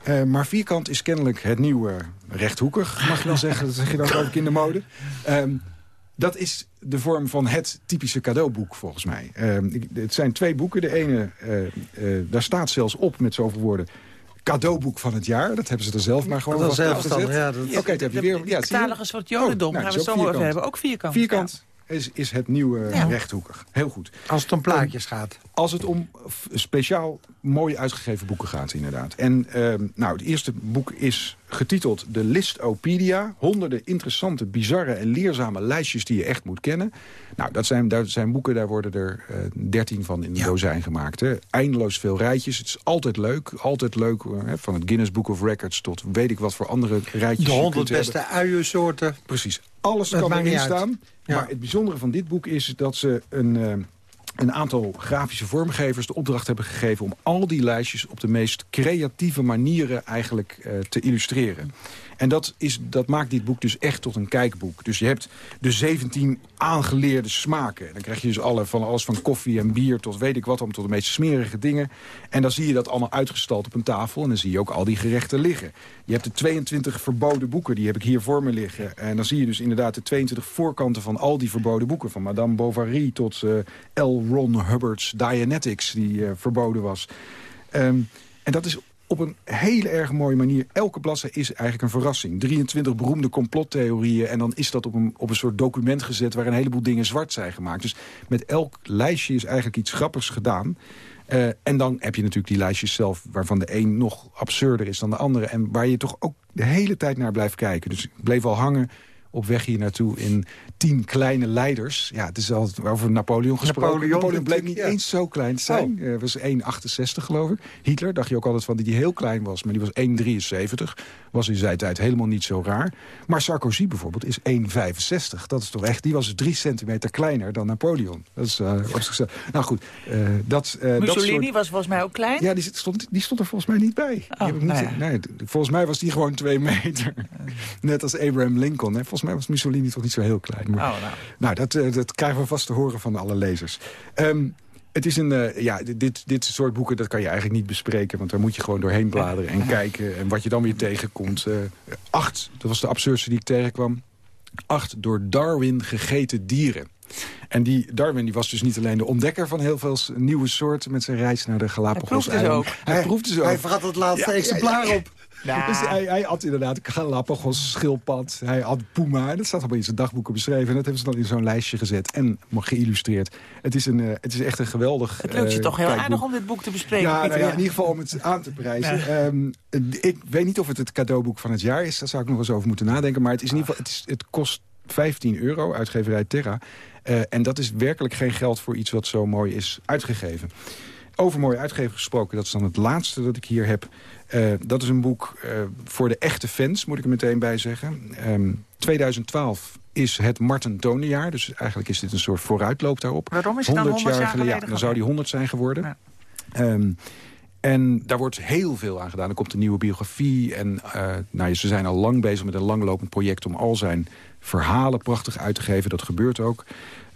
Speaker 10: Uh, maar vierkant is kennelijk het nieuwe rechthoekig, mag je wel zeggen. Dat zeg je dan ik in de mode. Um, dat is de vorm van het typische cadeauboek, volgens mij. Uh, het zijn twee boeken. De ene, uh, daar staat zelfs op met zoveel woorden cadeauboek van het jaar. Dat hebben ze er zelf maar gewoon
Speaker 9: van zelf Ja,
Speaker 11: Oké, okay, heb je weer... Ja, catalogus van het jodendom oh, nou, gaan we zo over hebben. Ook vierkant.
Speaker 10: Vierkant is, is het nieuwe rechthoekig. Heel goed.
Speaker 9: Als het om plaatjes gaat.
Speaker 10: Als het om speciaal mooi uitgegeven boeken gaat, inderdaad. En uh, nou, het eerste boek is getiteld De Listopedia. Honderden interessante, bizarre en leerzame lijstjes die je echt moet kennen. Nou, dat zijn, dat zijn boeken, daar worden er uh, dertien van in een ja. dozijn gemaakt. Hè. Eindeloos veel rijtjes. Het is altijd leuk. Altijd leuk, hè, van het Guinness Book of Records tot weet ik wat voor andere rijtjes.
Speaker 9: De honderd beste uiensoorten.
Speaker 10: Precies. Alles dat kan erin staan. Ja. Maar het bijzondere van dit boek is dat ze een... Uh, een aantal grafische vormgevers de opdracht hebben gegeven... om al die lijstjes op de meest creatieve manieren eigenlijk uh, te illustreren. En dat, is, dat maakt dit boek dus echt tot een kijkboek. Dus je hebt de 17 aangeleerde smaken. Dan krijg je dus alle, van alles van koffie en bier tot weet ik wat... om tot de meest smerige dingen. En dan zie je dat allemaal uitgestald op een tafel. En dan zie je ook al die gerechten liggen. Je hebt de 22 verboden boeken, die heb ik hier voor me liggen. En dan zie je dus inderdaad de 22 voorkanten van al die verboden boeken. Van Madame Bovary tot uh, L. Ron Hubbard's Dianetics, die uh, verboden was. Um, en dat is op een hele erg mooie manier. Elke bladzijde is eigenlijk een verrassing. 23 beroemde complottheorieën. En dan is dat op een, op een soort document gezet... waar een heleboel dingen zwart zijn gemaakt. Dus met elk lijstje is eigenlijk iets grappigs gedaan. Uh, en dan heb je natuurlijk die lijstjes zelf... waarvan de een nog absurder is dan de andere. En waar je toch ook de hele tijd naar blijft kijken. Dus ik bleef al hangen op weg hier naartoe in tien kleine leiders. Ja, het is altijd over Napoleon gesproken. Napoleon, Napoleon bleek niet eens zo klein te zijn. Hij oh. uh, was 1,68 geloof ik. Hitler dacht je ook altijd van die, die heel klein was, maar die was 1,73. Was in zijn tijd helemaal niet zo raar. Maar Sarkozy bijvoorbeeld is 1,65. Dat is toch echt, die was drie centimeter kleiner dan Napoleon. Dat is, uh, nou goed, uh, dat...
Speaker 11: Mussolini
Speaker 10: dat soort...
Speaker 11: was volgens mij ook klein?
Speaker 10: Ja, die stond, die stond er volgens mij niet bij. Oh, niet, nou ja. nee, volgens mij was die gewoon twee meter. Net als Abraham Lincoln. Hè. Volgens mij was Mussolini toch niet zo heel klein. Maar, oh, nou. nou dat, uh, dat krijgen we vast te horen van alle lezers. Um, het is een, uh, ja, dit, dit soort boeken dat kan je eigenlijk niet bespreken. Want daar moet je gewoon doorheen bladeren en kijken. En wat je dan weer tegenkomt. Uh, acht, dat was de absurdste die ik tegenkwam. Acht door Darwin gegeten dieren. En die Darwin die was dus niet alleen de ontdekker van heel veel nieuwe soorten... met zijn reis naar de Galapagos.
Speaker 11: Hij proefde ze ook.
Speaker 10: Hij, hij proefde ze ook.
Speaker 9: Hij vergat het laatste ja, exemplaar ja, op.
Speaker 10: Nou. Dus hij, hij had inderdaad Galapagos, schildpad, hij had puma. Dat staat allemaal in zijn dagboeken beschreven. En dat hebben ze dan in zo'n lijstje gezet en geïllustreerd. Het is, een, uh, het is echt een geweldig
Speaker 11: Het lukt je uh, toch heel kijkboek. aardig om dit boek te bespreken.
Speaker 10: Ja, nou ja, in ieder geval om het aan te prijzen. Um, ik weet niet of het het cadeauboek van het jaar is. Daar zou ik nog eens over moeten nadenken. Maar het, is in ieder geval, het, is, het kost 15 euro, uitgeverij Terra. Uh, en dat is werkelijk geen geld voor iets wat zo mooi is uitgegeven. Over mooi uitgeven gesproken, dat is dan het laatste dat ik hier heb. Uh, dat is een boek uh, voor de echte fans, moet ik er meteen bij zeggen. Um, 2012 is het Martin Tonenjaar. Dus eigenlijk is dit een soort vooruitloop daarop.
Speaker 11: Waarom is het 100 dan 100 jaar, geleden?
Speaker 10: Ja, dan zou die 100 zijn geworden. Ja. Um, en daar wordt heel veel aan gedaan. Er komt een nieuwe biografie. En uh, nou, ze zijn al lang bezig met een langlopend project... om al zijn verhalen prachtig uit te geven. Dat gebeurt ook.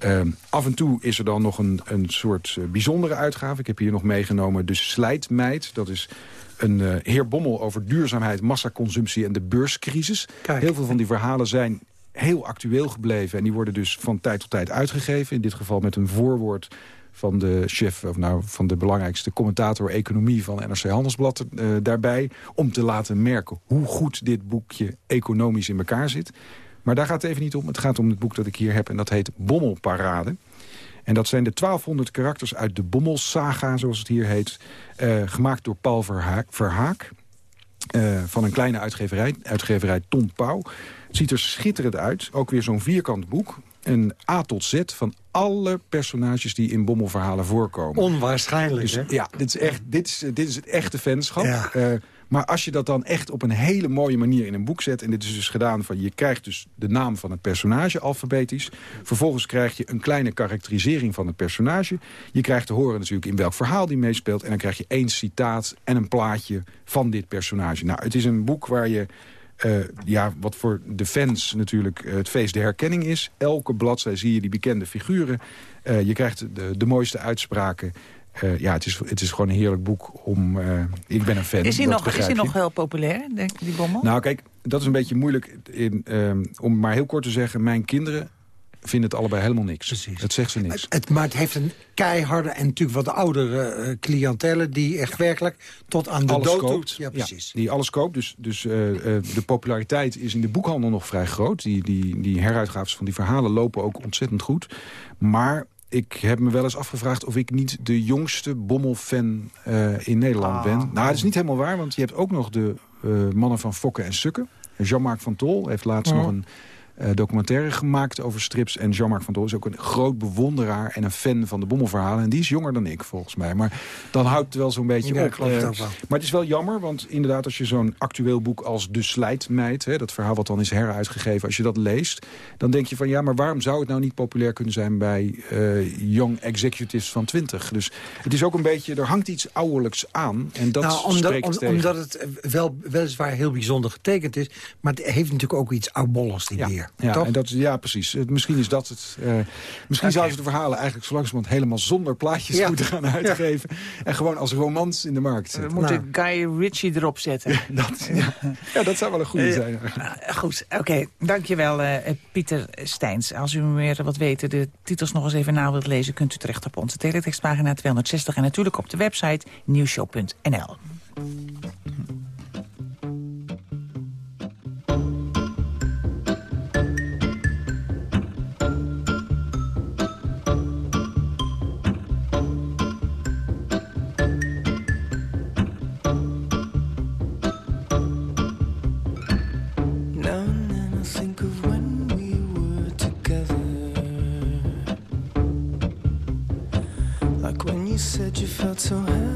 Speaker 10: Uh, af en toe is er dan nog een, een soort bijzondere uitgave. Ik heb hier nog meegenomen de Slijtmeid. Dat is een uh, heer Bommel over duurzaamheid, massaconsumptie en de beurscrisis.
Speaker 9: Kijk.
Speaker 10: Heel veel van die verhalen zijn heel actueel gebleven. En die worden dus van tijd tot tijd uitgegeven. In dit geval met een voorwoord van de chef, of nou, van de belangrijkste commentator economie van NRC Handelsblad uh, daarbij. Om te laten merken hoe goed dit boekje economisch in elkaar zit. Maar daar gaat het even niet om. Het gaat om het boek dat ik hier heb en dat heet Bommelparade. En dat zijn de 1200 karakters uit de Bommelsaga, zoals het hier heet. Uh, gemaakt door Paul Verhaak. Verhaak uh, van een kleine uitgeverij, uitgeverij Tom Pauw. Het ziet er schitterend uit. Ook weer zo'n vierkant boek. Een A tot Z van alle personages die in bommelverhalen voorkomen.
Speaker 9: Onwaarschijnlijk,
Speaker 10: dus,
Speaker 9: hè?
Speaker 10: Ja, dit is, echt, dit, is, dit is het echte fanschap. Ja. Uh, Maar als je dat dan echt op een hele mooie manier in een boek zet... en dit is dus gedaan van je krijgt dus de naam van het personage alfabetisch. Vervolgens krijg je een kleine karakterisering van het personage. Je krijgt te horen natuurlijk in welk verhaal die meespeelt. En dan krijg je één citaat en een plaatje van dit personage. Nou, het is een boek waar je... Uh, ja, wat voor de fans natuurlijk het feest de herkenning is. Elke bladzij zie je die bekende figuren. Uh, je krijgt de, de mooiste uitspraken. Uh, ja, het is, het is gewoon een heerlijk boek om... Uh, ik ben een fan,
Speaker 11: Is hij, nog, is hij nog heel populair, denk ik, die bommel?
Speaker 10: Nou, kijk, dat is een beetje moeilijk. In, um, om maar heel kort te zeggen, mijn kinderen vinden het allebei helemaal niks. Precies. Het zegt ze niks.
Speaker 9: Het, het, maar het heeft een keiharde en natuurlijk wat oudere uh, cliëntelen... die echt werkelijk tot aan de
Speaker 10: alles
Speaker 9: dood
Speaker 10: koopt.
Speaker 9: Ja, precies.
Speaker 10: Ja, die alles koopt. Dus, dus uh, uh, de populariteit is in de boekhandel nog vrij groot. Die, die, die heruitgaves van die verhalen lopen ook ontzettend goed. Maar ik heb me wel eens afgevraagd of ik niet de jongste bommelfan uh, in Nederland ah. ben. Nou, dat is niet helemaal waar, want je hebt ook nog de uh, mannen van Fokken en Sukken. Jean-Marc van Tol heeft laatst nog een uh, documentaire gemaakt over strips. En Jean-Marc van Tol is ook een groot bewonderaar en een fan van de bommelverhalen. En die is jonger dan ik, volgens mij. Maar dan houdt het wel zo'n beetje
Speaker 9: Ja,
Speaker 10: op.
Speaker 9: het
Speaker 10: Eh, maar het is wel jammer, want inderdaad als je zo'n actueel boek als De Slijtmeid... Hè, dat verhaal wat dan is heruitgegeven, als je dat leest... dan denk je van ja, maar waarom zou het nou niet populair kunnen zijn... bij eh, young executives van 20? Dus het is ook een beetje, er hangt iets ouderlijks aan. En dat
Speaker 9: nou, omdat,
Speaker 10: spreekt
Speaker 9: om-
Speaker 10: tegen.
Speaker 9: omdat het eh, wel, weliswaar heel bijzonder getekend is... maar het heeft natuurlijk ook iets oudbolligs, die weer.
Speaker 10: Ja,
Speaker 9: toch?
Speaker 10: en dat, ja, precies. Misschien is dat het. eh, misschien zouden ze de verhalen eigenlijk zo langzamerhand helemaal zonder plaatjes
Speaker 11: Ja.
Speaker 10: moeten gaan uitgeven. En gewoon als romans in de markt
Speaker 11: We
Speaker 10: zetten.
Speaker 11: moeten Guy Ritchie erop zetten.
Speaker 10: dat, ja. dat zou wel een goede
Speaker 11: Eh,
Speaker 10: zijn.
Speaker 11: eh, goed, oké. Dankjewel, eh Pieter Steins. Als u meer wat weten, de titels nog eens even na wilt lezen... kunt u terecht op onze teletextpagina 260... en natuurlijk op de website nieuwshow.nl.
Speaker 14: said you felt so happy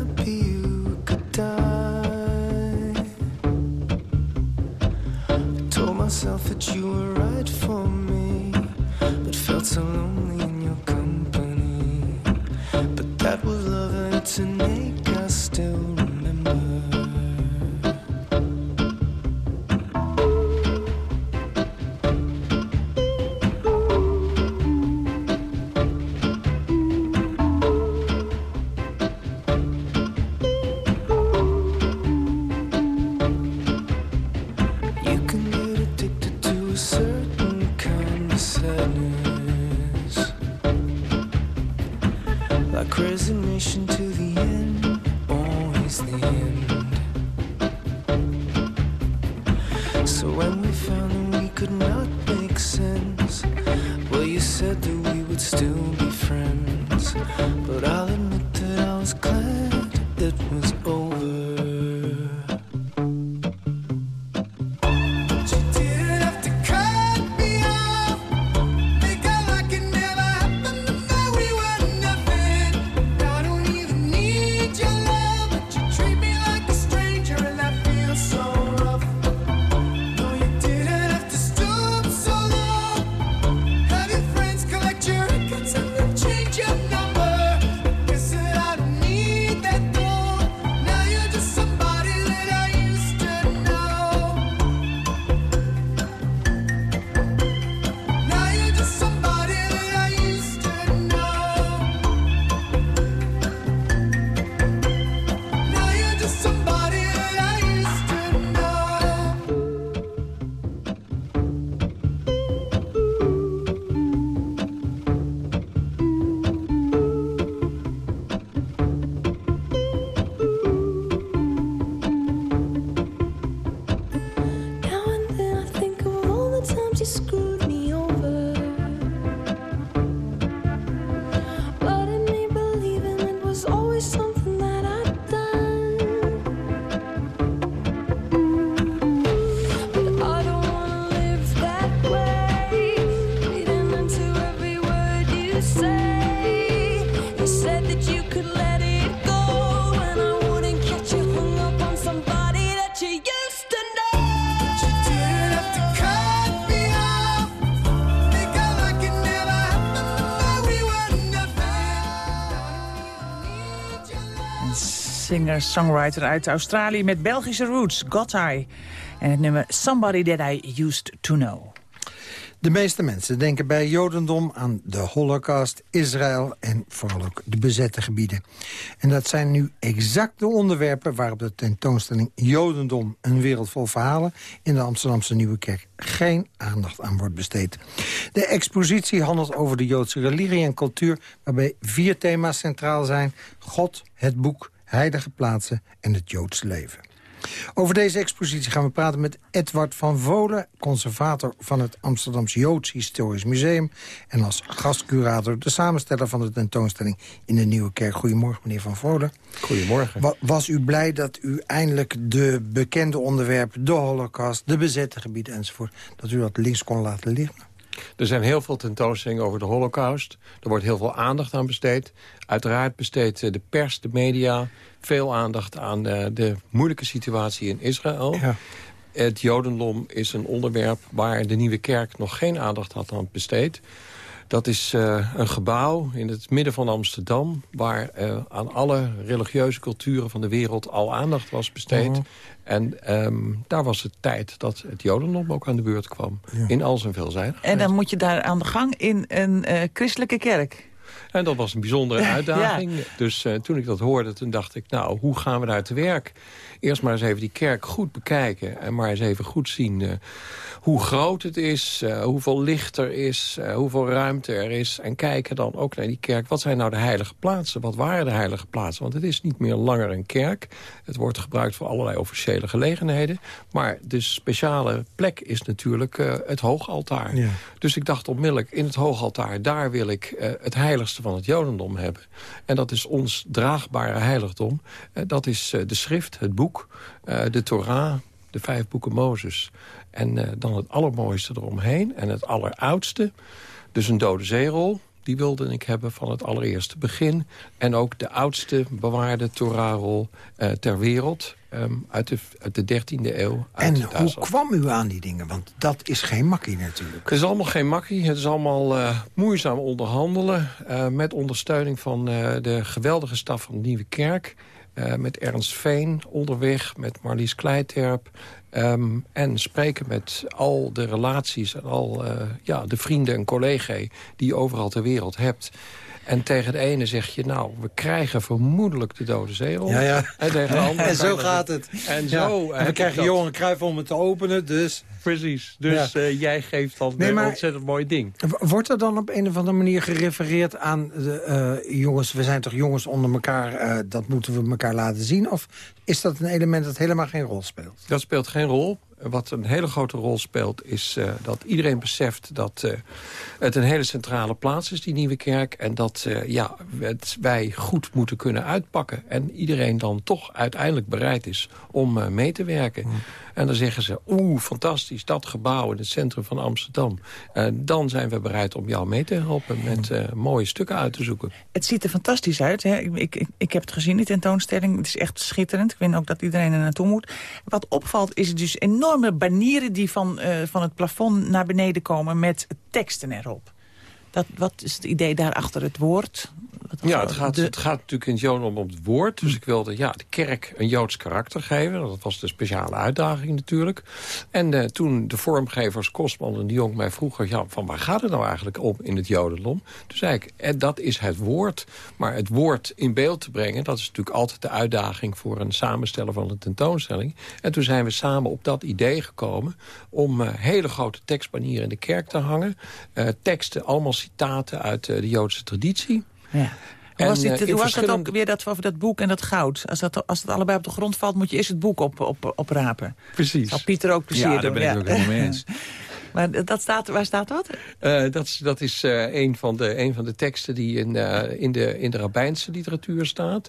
Speaker 11: singer-songwriter uit Australië met Belgische roots, Gotthai. En het nummer Somebody That I Used To Know.
Speaker 9: De meeste mensen denken bij Jodendom aan de Holocaust, Israël en vooral ook de bezette gebieden. En dat zijn nu exact de onderwerpen waarop de tentoonstelling Jodendom, een wereld vol verhalen in de Amsterdamse Nieuwe Kerk geen aandacht aan wordt besteed. De expositie handelt over de Joodse religie en cultuur, waarbij vier thema's centraal zijn. God, het boek, heilige plaatsen en het Joodse leven. Over deze expositie gaan we praten met Edward van Volen... conservator van het Amsterdamse Joods Historisch Museum... en als gastcurator de samensteller van de tentoonstelling in de Nieuwe Kerk. Goedemorgen, meneer van Volen.
Speaker 15: Goedemorgen.
Speaker 9: Wa- was u blij dat u eindelijk de bekende onderwerpen... de holocaust, de bezette gebieden enzovoort... dat u dat links kon laten liggen?
Speaker 15: Er zijn heel veel tentoonstellingen over de holocaust. Er wordt heel veel aandacht aan besteed. Uiteraard besteedt eh, de pers, de media... veel aandacht aan eh, de moeilijke situatie in Israël. Het jodendom is een onderwerp waar de Nieuwe Kerk nog geen aandacht had aan besteed. Dat is eh, een gebouw in het midden van Amsterdam... waar eh, aan alle religieuze culturen van de wereld al aandacht was besteed.
Speaker 11: Mhm.
Speaker 15: En ehm, daar was het tijd dat het jodendom ook aan de beurt kwam. In al zijn veelzijdigheid.
Speaker 11: En dan moet je daar aan de gang in een eh, christelijke kerk.
Speaker 15: En dat was een bijzondere
Speaker 11: Ja.
Speaker 15: uitdaging. Dus eh, toen ik dat hoorde, toen dacht ik, nou, hoe gaan we daar te werk? Eerst maar eens even die kerk goed bekijken. En maar eens even goed zien eh, hoe groot het is, eh, hoeveel licht er is, eh, hoeveel ruimte er is. En kijken dan ook naar die kerk. Wat zijn nou de heilige plaatsen? Wat waren de heilige plaatsen? Want het is niet meer langer een kerk. Het wordt gebruikt voor allerlei officiële gelegenheden. Maar de speciale plek is natuurlijk het hoogaltaar.
Speaker 9: Ja.
Speaker 15: Dus ik dacht onmiddellijk, in het hoogaltaar, daar wil ik het heiligste van het jodendom hebben. En dat is ons draagbare heiligdom. Dat is de schrift, het boek, eh, de Torah, de vijf boeken Mozes. En eh, dan het allermooiste eromheen en het alleroudste. Dus een dode zeerol, die wilde ik hebben van het allereerste begin. En ook de oudste bewaarde Torahrol eh, ter wereld... ehm, uit, de, uit de 13e eeuw.
Speaker 9: En hoe
Speaker 15: Duitsland.
Speaker 9: kwam u aan die dingen? Want dat is geen makkie natuurlijk.
Speaker 15: Het is allemaal geen makkie. Het is allemaal moeizaam onderhandelen. met ondersteuning van de geweldige staf van de Nieuwe Kerk. Eh, met Ernst Veen onderweg, met Marlies Kleiterp. Ehm, en spreken met al de relaties en al eh, ja, de vrienden en collega's... die je overal ter wereld hebt. En tegen de ene zeg je, nou, we krijgen vermoedelijk de dode zeerol.
Speaker 9: Ja, ja.
Speaker 15: En tegen de andere
Speaker 9: En zo gaat het.
Speaker 15: En
Speaker 9: Ja.
Speaker 15: zo...
Speaker 9: En we krijgen. Johan Cruijff om het te openen, dus...
Speaker 15: Precies. Dus
Speaker 9: Ja.
Speaker 15: eh, jij geeft dan
Speaker 9: Nee,
Speaker 15: een
Speaker 9: maar-
Speaker 15: ontzettend mooi ding.
Speaker 9: Wordt er dan op een of andere manier gerefereerd aan... De, eh, jongens, we zijn toch jongens onder elkaar, eh, dat moeten we elkaar laten zien? Of is dat een element dat helemaal geen rol speelt?
Speaker 15: Dat speelt geen rol. Wat een hele grote rol speelt is eh, dat iedereen beseft dat eh, het een hele centrale plaats is, die nieuwe kerk. En dat eh, ja, het, wij goed moeten kunnen uitpakken. En iedereen dan toch uiteindelijk bereid is om eh, mee te werken. En dan zeggen ze, oeh, fantastisch, dat gebouw in het centrum van Amsterdam. Eh, dan zijn we bereid om jou mee te helpen met eh, mooie stukken uit te zoeken.
Speaker 11: Het ziet er fantastisch uit. Hè? Ik, ik, ik heb het gezien, die tentoonstelling. Het is echt schitterend. Ik vind ook dat iedereen er naartoe moet. Wat opvalt is dus enorme banieren die van, eh, van het plafond naar beneden komen... met teksten erop. Dat, wat is het idee daarachter het woord?
Speaker 15: Ja, het gaat,
Speaker 11: de-
Speaker 15: het gaat natuurlijk in het Jodendom om het woord. Dus ik wilde ja, de kerk een Joods karakter geven. Dat was de speciale uitdaging natuurlijk. En eh, toen de vormgevers Kosman en de Jong mij vroegen... Ja, van waar gaat het nou eigenlijk om in het Jodendom? Toen zei ik, eh, dat is het woord. Maar het woord in beeld te brengen... dat is natuurlijk altijd de uitdaging voor een samensteller van een tentoonstelling. En toen zijn we samen op dat idee gekomen... om eh, hele grote tekstbanieren in de kerk te hangen. Eh, teksten, allemaal citaten uit de Joodse traditie.
Speaker 11: Ja.
Speaker 15: En,
Speaker 11: Hoe was, dit,
Speaker 15: eh,
Speaker 11: hoe was dat
Speaker 15: verschillende-
Speaker 11: ook weer dat, over dat boek en dat goud? Als, dat, als het allebei op de grond valt, moet je eerst het boek op, op, oprapen.
Speaker 15: Precies.
Speaker 11: Zal Pieter ook plezier
Speaker 10: Ja, daar
Speaker 11: doen.
Speaker 10: ben ik ook helemaal mee eens.
Speaker 11: maar dat staat, waar staat dat?
Speaker 15: Eh, dat is, dat is eh, een, van de, een van de teksten die in, eh, in, de, in de rabbijnse literatuur staat.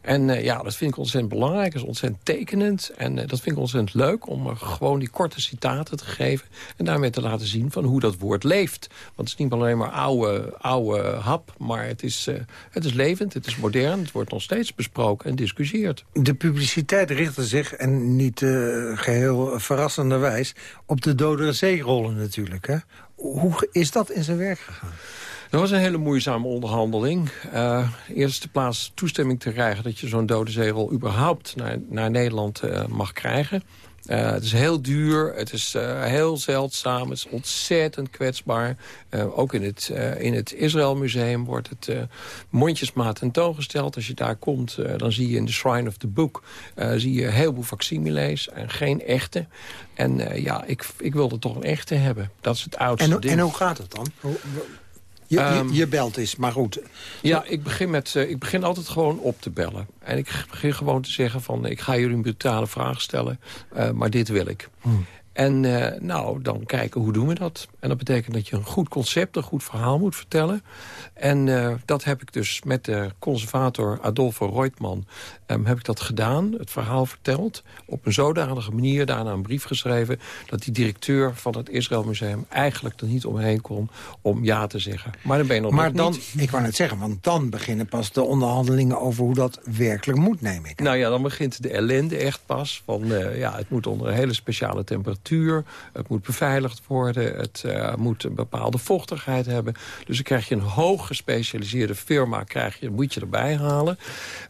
Speaker 15: En eh, ja, dat vind ik ontzettend belangrijk. Dat is ontzettend tekenend. En eh, dat vind ik ontzettend leuk om gewoon die korte citaten te geven. En daarmee te laten zien van hoe dat woord leeft. Want het is niet alleen maar oude, oude hap. Maar het is, eh, het is levend, het is modern. Het wordt nog steeds besproken en discussieerd.
Speaker 9: De publiciteit richtte zich, en niet eh, geheel verrassenderwijs... op de dode natuurlijk. Hè? Hoe is dat in zijn werk gegaan?
Speaker 15: Dat was een hele moeizame onderhandeling. Uh, eerste plaats toestemming te krijgen dat je zo'n dode zegel überhaupt naar, naar Nederland uh, mag krijgen. Uh, het is heel duur, het is uh, heel zeldzaam, het is ontzettend kwetsbaar. Uh, ook in het, in het Israël Museum wordt het mondjesmaat tentoongesteld. Als je daar komt, dan zie je in de Shrine of the Book... zie je een heleboel facsimiles en geen echte. En ja, ik, ik wilde toch een echte hebben. Dat is het oudste
Speaker 9: en,
Speaker 15: ding.
Speaker 9: En hoe gaat het dan? Je,
Speaker 15: Ehm,
Speaker 9: je, je belt is, maar goed.
Speaker 15: Ja, ik begin, met, uh, ik begin altijd gewoon op te bellen. En ik begin gewoon te zeggen van... ik ga jullie een brutale vraag stellen, uh, maar dit wil ik.
Speaker 9: Hmm.
Speaker 15: En uh, nou, dan kijken hoe doen we dat. En dat betekent dat je een goed concept, een goed verhaal moet vertellen. En uh, dat heb ik dus met de conservator Adolfo Reutemann... Um, heb ik dat gedaan, het verhaal verteld. Op een zodanige manier daarna een brief geschreven... dat die directeur van het Israël Museum eigenlijk er niet omheen kon... om ja te zeggen. Maar dan ben je nog
Speaker 9: maar dan,
Speaker 15: niet...
Speaker 9: ik wou net zeggen, want dan beginnen pas de onderhandelingen... over hoe dat werkelijk moet, neem ik.
Speaker 15: Nou ja, dan begint de ellende echt pas. Van, uh, ja, het moet onder een hele speciale temperatuur. Het moet beveiligd worden. Het uh, moet een bepaalde vochtigheid hebben. Dus dan krijg je een hoog gespecialiseerde firma... Krijg je, moet je erbij halen.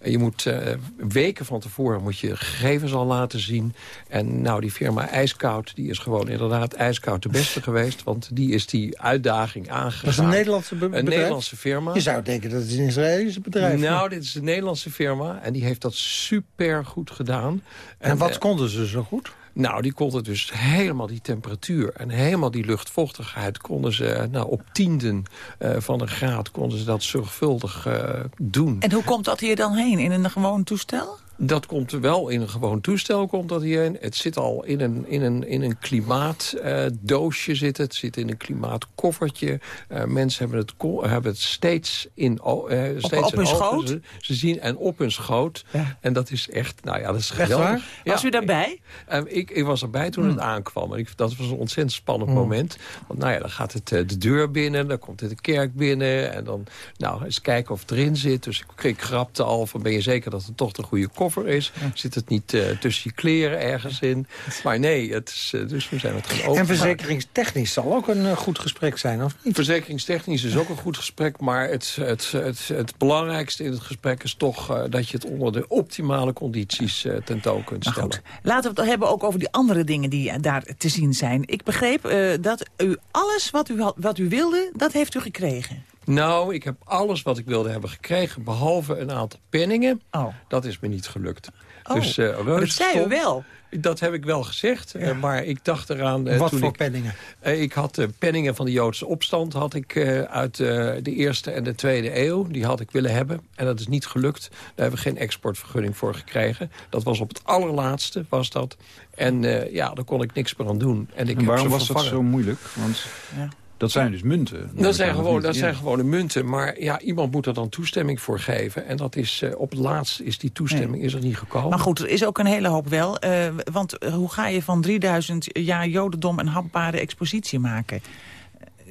Speaker 15: En je moet... Uh, weken van tevoren moet je gegevens al laten zien. En nou, die firma IJskoud, die is gewoon inderdaad IJskoud de beste geweest. Want die is die uitdaging aangegaan.
Speaker 9: Dat is een Nederlandse bedrijf?
Speaker 15: Een Nederlandse firma.
Speaker 9: Je zou denken dat het een Israëlische bedrijf is.
Speaker 15: Nou, dit is een Nederlandse firma. En die heeft dat super goed gedaan.
Speaker 9: En, en wat uh, konden ze zo goed?
Speaker 15: Nou, die konden dus helemaal die temperatuur en helemaal die luchtvochtigheid... konden ze nou, op tienden uh, van een graad konden ze dat zorgvuldig uh, doen.
Speaker 11: En hoe komt dat hier dan heen? In een gewoon toestel?
Speaker 15: Dat komt wel in een gewoon toestel komt dat hierheen. Het zit al in een, in een, in een klimaatdoosje uh, zit het. zit in een klimaatkoffertje. Uh, mensen hebben het, hebben het steeds in uh, steeds
Speaker 11: op, op hun schoot?
Speaker 15: Ze, ze, zien en op hun schoot. Ja. En dat is echt, nou ja, dat is
Speaker 11: geweldig.
Speaker 15: Ja,
Speaker 11: was u daarbij?
Speaker 15: ik, ik was erbij toen hmm. het aankwam. En ik, dat was een ontzettend spannend hmm. moment. Want nou ja, dan gaat het de deur binnen. Dan komt het de kerk binnen. En dan, nou, eens kijken of het erin zit. Dus ik, ik grapte al van, ben je zeker dat het toch de goede koffer is. Ja. Zit het niet uh, tussen je kleren ergens in. Maar nee, het is, uh, dus we zijn het gaan
Speaker 9: En verzekeringstechnisch zal ook een uh, goed gesprek zijn, of niet?
Speaker 15: Verzekeringstechnisch is ook een goed gesprek. Maar het, het, het, het belangrijkste in het gesprek is toch dat je het onder de optimale condities tentoon kunt stellen.
Speaker 11: Goed. Laten we het hebben ook over die andere dingen die daar te zien zijn. Ik begreep dat u alles wat u, had, wat u wilde, dat heeft u gekregen.
Speaker 15: Nou, ik heb alles wat ik wilde hebben gekregen... behalve een aantal penningen.
Speaker 11: Oh.
Speaker 15: Dat is me niet gelukt.
Speaker 11: Oh,
Speaker 15: dus, uh,
Speaker 11: dat zei u wel.
Speaker 15: Dat heb ik wel gezegd, ja. uh, maar ik dacht eraan... Uh,
Speaker 9: Wat
Speaker 15: toen
Speaker 9: voor
Speaker 15: ik,
Speaker 9: penningen?
Speaker 15: ik had penningen van de Joodse opstand had ik, uit de Eerste en de Tweede eeuw. Die had ik willen hebben en dat is niet gelukt. Daar hebben we geen exportvergunning voor gekregen. Dat was op het allerlaatste, was dat. En ja, daar kon ik niks meer aan doen. En, ik
Speaker 10: en waarom
Speaker 15: heb ze
Speaker 10: was
Speaker 15: vervangen.
Speaker 10: dat zo moeilijk? Want... Ja. Dat zijn dus munten.
Speaker 15: Dat, zijn, gewoon, dat ja. zijn gewone munten. Maar ja, iemand moet er dan toestemming voor geven. En dat is, uh, op het laatst is die toestemming nee. is er niet gekomen.
Speaker 11: Maar goed, er is ook een hele hoop wel. Uh, want hoe ga je van 3000 jaar jodendom een hapbare expositie maken?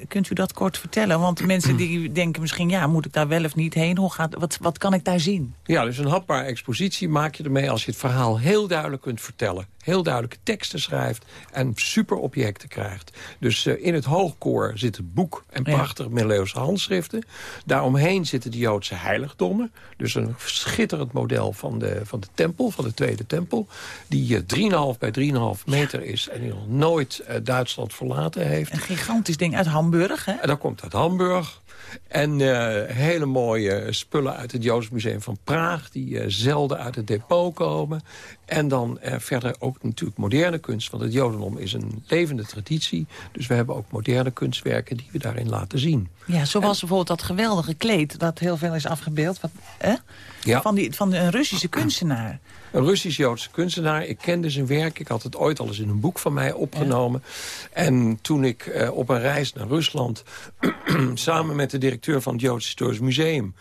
Speaker 11: Kunt u dat kort vertellen? Want mensen die denken misschien, ja, moet ik daar wel of niet heen? Hoe gaat, wat, wat kan ik daar zien?
Speaker 15: Ja, dus een hapbare expositie maak je ermee als je het verhaal heel duidelijk kunt vertellen. Heel duidelijke teksten schrijft en super objecten krijgt. Dus uh, in het hoogkoor zit het boek en prachtige ja. middeleeuwse handschriften. Daaromheen zitten de Joodse heiligdommen. Dus een schitterend model van de, van de tempel, van de tweede tempel. Die uh, 3,5 bij 3,5 meter is en die nog nooit uh, Duitsland verlaten heeft.
Speaker 11: Een gigantisch ding uit Hamburg, hè?
Speaker 15: En dat komt uit Hamburg. En uh, hele mooie spullen uit het Joods Museum van Praag... die uh, zelden uit het depot komen. En dan uh, verder ook natuurlijk moderne kunst. Want het Jodendom is een levende traditie. Dus we hebben ook moderne kunstwerken die we daarin laten zien.
Speaker 11: Ja, zoals en, bijvoorbeeld dat geweldige kleed... dat heel veel is afgebeeld. Wat, eh?
Speaker 15: Ja.
Speaker 11: van, die, van een Russische kunstenaar.
Speaker 15: Een Russisch-Joodse kunstenaar. Ik kende zijn werk. Ik had het ooit al eens in een boek van mij opgenomen. Ja. En toen ik uh, op een reis naar Rusland... samen met de directeur van het Joods Historisch Museum...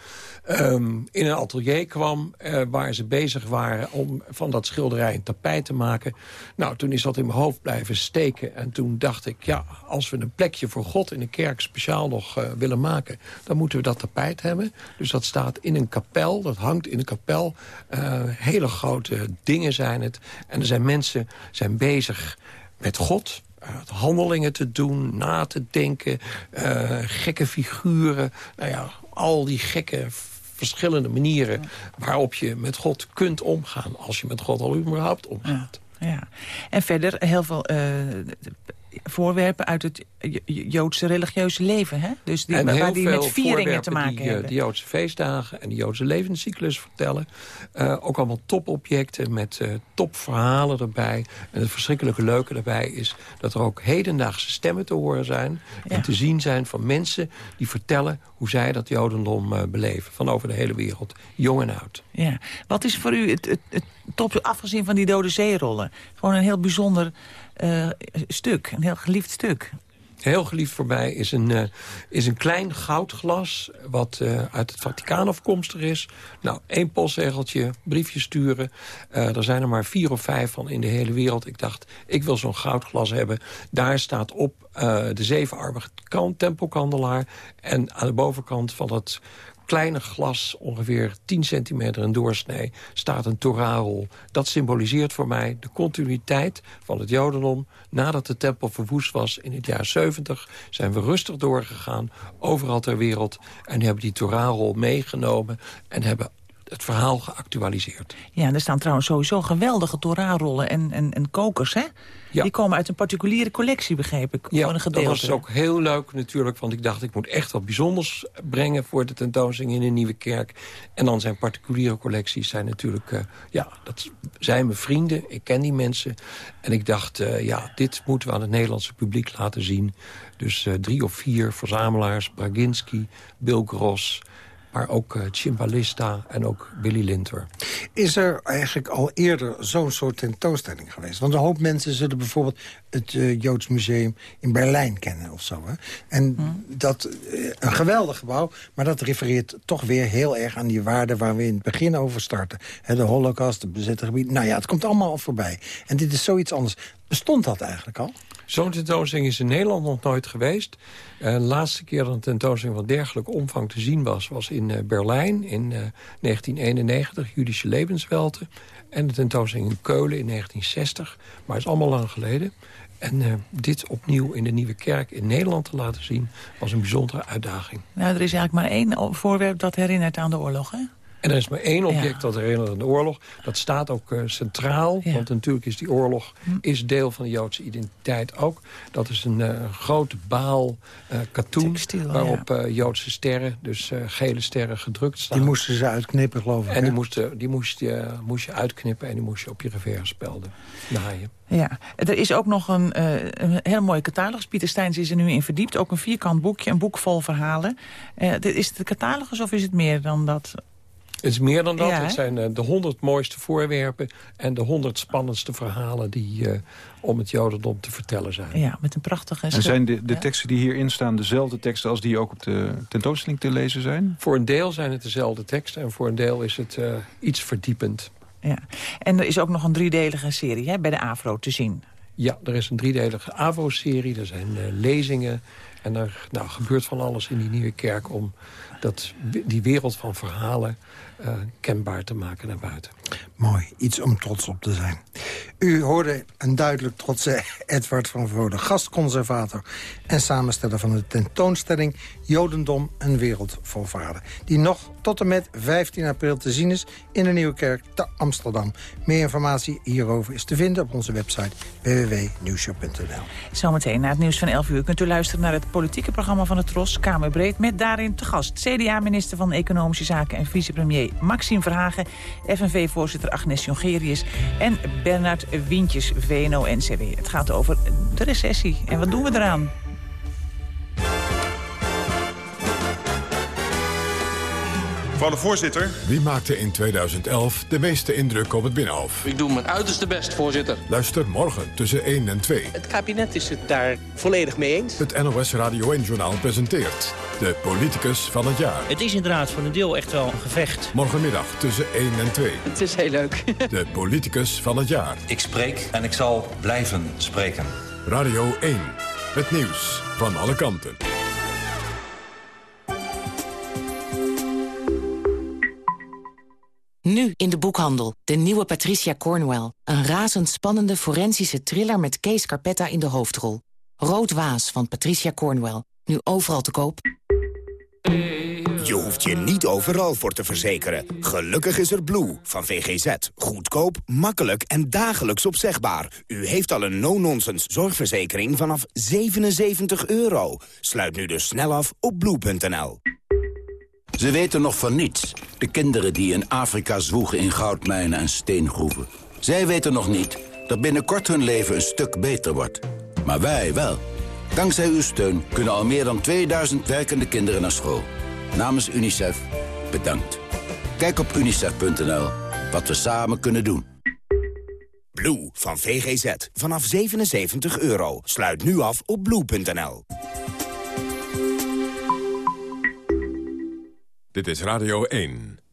Speaker 15: Um, in een atelier kwam uh, waar ze bezig waren om van dat schilderij een tapijt te maken. Nou, toen is dat in mijn hoofd blijven steken. En toen dacht ik, ja, als we een plekje voor God in de kerk speciaal nog uh, willen maken... dan moeten we dat tapijt hebben. Dus dat staat in een kapel, dat hangt in een kapel. Uh, hele grote dingen zijn het. En er zijn mensen zijn bezig met God... eh, handelingen te doen, na te denken, eh, gekke figuren. Nou ja, al die gekke verschillende manieren waarop je met God kunt omgaan... als je met God al überhaupt omgaat.
Speaker 11: Ja. En verder heel veel voorwerpen uit het Jo- Joodse religieuze leven. Hè? Dus die,
Speaker 15: en
Speaker 11: waar die met vieringen te maken
Speaker 15: die, eh,
Speaker 11: hebben.
Speaker 15: de Joodse feestdagen en de Joodse levenscyclus vertellen. Eh, ook allemaal topobjecten met eh, topverhalen erbij. En het verschrikkelijke leuke daarbij is dat er ook hedendaagse stemmen te horen zijn. En te zien zijn van mensen die vertellen hoe zij dat Jodendom beleven. Van over de hele wereld, jong en oud.
Speaker 11: Ja. Wat is voor u het, het, het top, afgezien van die dode zeerollen... gewoon een heel bijzonder eh, stuk, een heel geliefd stuk?
Speaker 15: Heel geliefd voor mij is een, eh, is een klein goudglas... wat eh, uit het Vaticaan afkomstig is. Nou, één postzegeltje, briefje sturen. Er zijn er maar vier of vijf van in de hele wereld. Ik dacht, ik wil zo'n goudglas hebben. Daar staat op de zevenarmige kan- tempelkandelaar. En aan de bovenkant van het kleine glas, ongeveer 10 centimeter in doorsnee, staat een Torahrol. Dat symboliseert voor mij de continuïteit van het Jodendom. Nadat de tempel verwoest was in het jaar 70, zijn we rustig doorgegaan, overal ter wereld. En hebben die Torahrol meegenomen en hebben het verhaal geactualiseerd.
Speaker 11: Ja, en er staan trouwens sowieso geweldige Torah-rollen en, en, en kokers, hè? Die komen uit een particuliere collectie, begreep ik, voor een
Speaker 15: dat was ook heel leuk natuurlijk, want ik dacht... ik moet echt wat bijzonders brengen voor de tentoonstelling in een nieuwe kerk. En dan zijn particuliere collecties zijn natuurlijk... eh, ja, dat zijn mijn vrienden, ik ken die mensen. En ik dacht, eh, ja, dit moeten we aan het Nederlandse publiek laten zien. Dus eh, drie of vier verzamelaars, Braginski, Bill Gross... maar ook eh Cimbalista en ook Billy Linter.
Speaker 9: Is er eigenlijk al eerder zo'n soort tentoonstelling geweest? Want een hoop mensen zullen bijvoorbeeld het eh, Joods Museum in Berlijn kennen of zo. Hè? En dat, eh, een geweldig gebouw, maar dat refereert toch weer heel erg aan die waarden waar we in het begin over starten. Hè, de holocaust, het bezette gebied. Nou ja, het komt allemaal al voorbij. En dit is zoiets anders. Bestond dat eigenlijk al?
Speaker 15: Zo'n tentoonstelling is in Nederland nog nooit geweest. Eh, de laatste keer dat een tentoonstelling van dergelijke omvang te zien was... was in eh, Berlijn in eh, 1991, Judische Levenswelte. En de tentoonstelling in Keulen in 1960. Maar het is allemaal lang geleden. En eh, dit opnieuw in de Nieuwe Kerk in Nederland te laten zien... was een bijzondere uitdaging.
Speaker 11: Nou, er is eigenlijk maar één voorwerp dat herinnert aan de oorlog, hè?
Speaker 15: En er is maar één object dat herinnert aan de oorlog. Dat staat ook eh, centraal, want natuurlijk is die oorlog is deel van de Joodse identiteit ook. Dat is een eh, grote baal eh katoen waarop eh, Joodse sterren, dus eh, gele sterren, gedrukt staan.
Speaker 9: Die moesten ze uitknippen, geloof ik.
Speaker 15: en die, moesten, die moest, je, moest je uitknippen en die moest je op je revers spelden. Naaien.
Speaker 11: Ja, er is ook nog een, eh, een hele mooie catalogus. Pieter Steins is er nu in verdiept. Ook een vierkant boekje, een boek vol verhalen. Eh, dit- is het de catalogus of is het meer dan dat?
Speaker 15: Het is meer dan dat.
Speaker 11: Ja,
Speaker 15: het zijn eh, de honderd mooiste voorwerpen en de honderd spannendste verhalen die eh, om het Jodendom te vertellen zijn.
Speaker 11: Ja, met een prachtige...
Speaker 10: En zijn de, de teksten die hierin staan dezelfde teksten als die ook op de tentoonstelling te lezen zijn?
Speaker 15: Voor een deel zijn het dezelfde teksten en voor een deel is het eh, iets verdiepend.
Speaker 11: Ja. En er is ook nog een driedelige serie hè, bij de AVRO te zien.
Speaker 15: Ja, er is een driedelige AVO-serie, er zijn eh, lezingen... en er nou, gebeurt van alles in die nieuwe kerk... om dat, die wereld van verhalen kenbaar te maken naar buiten.
Speaker 9: Mooi, iets om trots op te zijn. U hoorde een duidelijk trotse Edward van Voorde, gastconservator... en samensteller van de tentoonstelling Jodendom, een wereld vader. Die nog tot en met 15 april te zien is in de Nieuwe Kerk te Amsterdam. Meer informatie hierover is te vinden op onze website www.nieuwshow.nl.
Speaker 11: Zometeen na het nieuws van 11 uur kunt u luisteren naar het politieke programma van het TROS Kamerbreed... met daarin te gast CDA-minister van Economische Zaken en vicepremier Maxime Verhagen... FNV-voorzitter Agnes Jongerius en Bernard Wientjes, VNO-NCW. Het gaat over de recessie en wat doen we eraan?
Speaker 8: Mevrouw de voorzitter. Wie maakte in 2011 de meeste indruk op het Binnenhof?
Speaker 16: Ik doe mijn uiterste best, voorzitter.
Speaker 8: Luister morgen tussen 1 en 2.
Speaker 16: Het kabinet is het daar volledig mee eens.
Speaker 8: Het NOS Radio 1-journaal presenteert de politicus van het jaar.
Speaker 17: Het is inderdaad voor een deel echt wel een gevecht.
Speaker 8: Morgenmiddag tussen 1 en 2.
Speaker 16: Het is heel leuk.
Speaker 8: De politicus van het jaar.
Speaker 18: Ik spreek en ik zal blijven spreken.
Speaker 8: Radio 1. Het nieuws van alle kanten.
Speaker 2: Nu In de boekhandel, de nieuwe Patricia Cornwell. Een razendspannende forensische thriller met Kees Carpetta in de hoofdrol. Rood Waas van Patricia Cornwell. Nu overal te koop.
Speaker 19: Je hoeft je niet overal voor te verzekeren. Gelukkig is er Blue van VGZ. Goedkoop, makkelijk en dagelijks opzegbaar. U heeft al een no-nonsense zorgverzekering vanaf 77 euro. Sluit nu dus snel af op blue.nl.
Speaker 20: Ze weten nog van niets. De kinderen die in Afrika zwoegen in goudmijnen en steengroeven. Zij weten nog niet dat binnenkort hun leven een stuk beter wordt. Maar wij wel. Dankzij uw steun kunnen al meer dan 2000 werkende kinderen naar school. Namens UNICEF, bedankt. Kijk op unicef.nl wat we samen kunnen doen.
Speaker 19: Blue van VGZ vanaf 77 euro. Sluit nu af op blue.nl.
Speaker 8: Dit is Radio 1.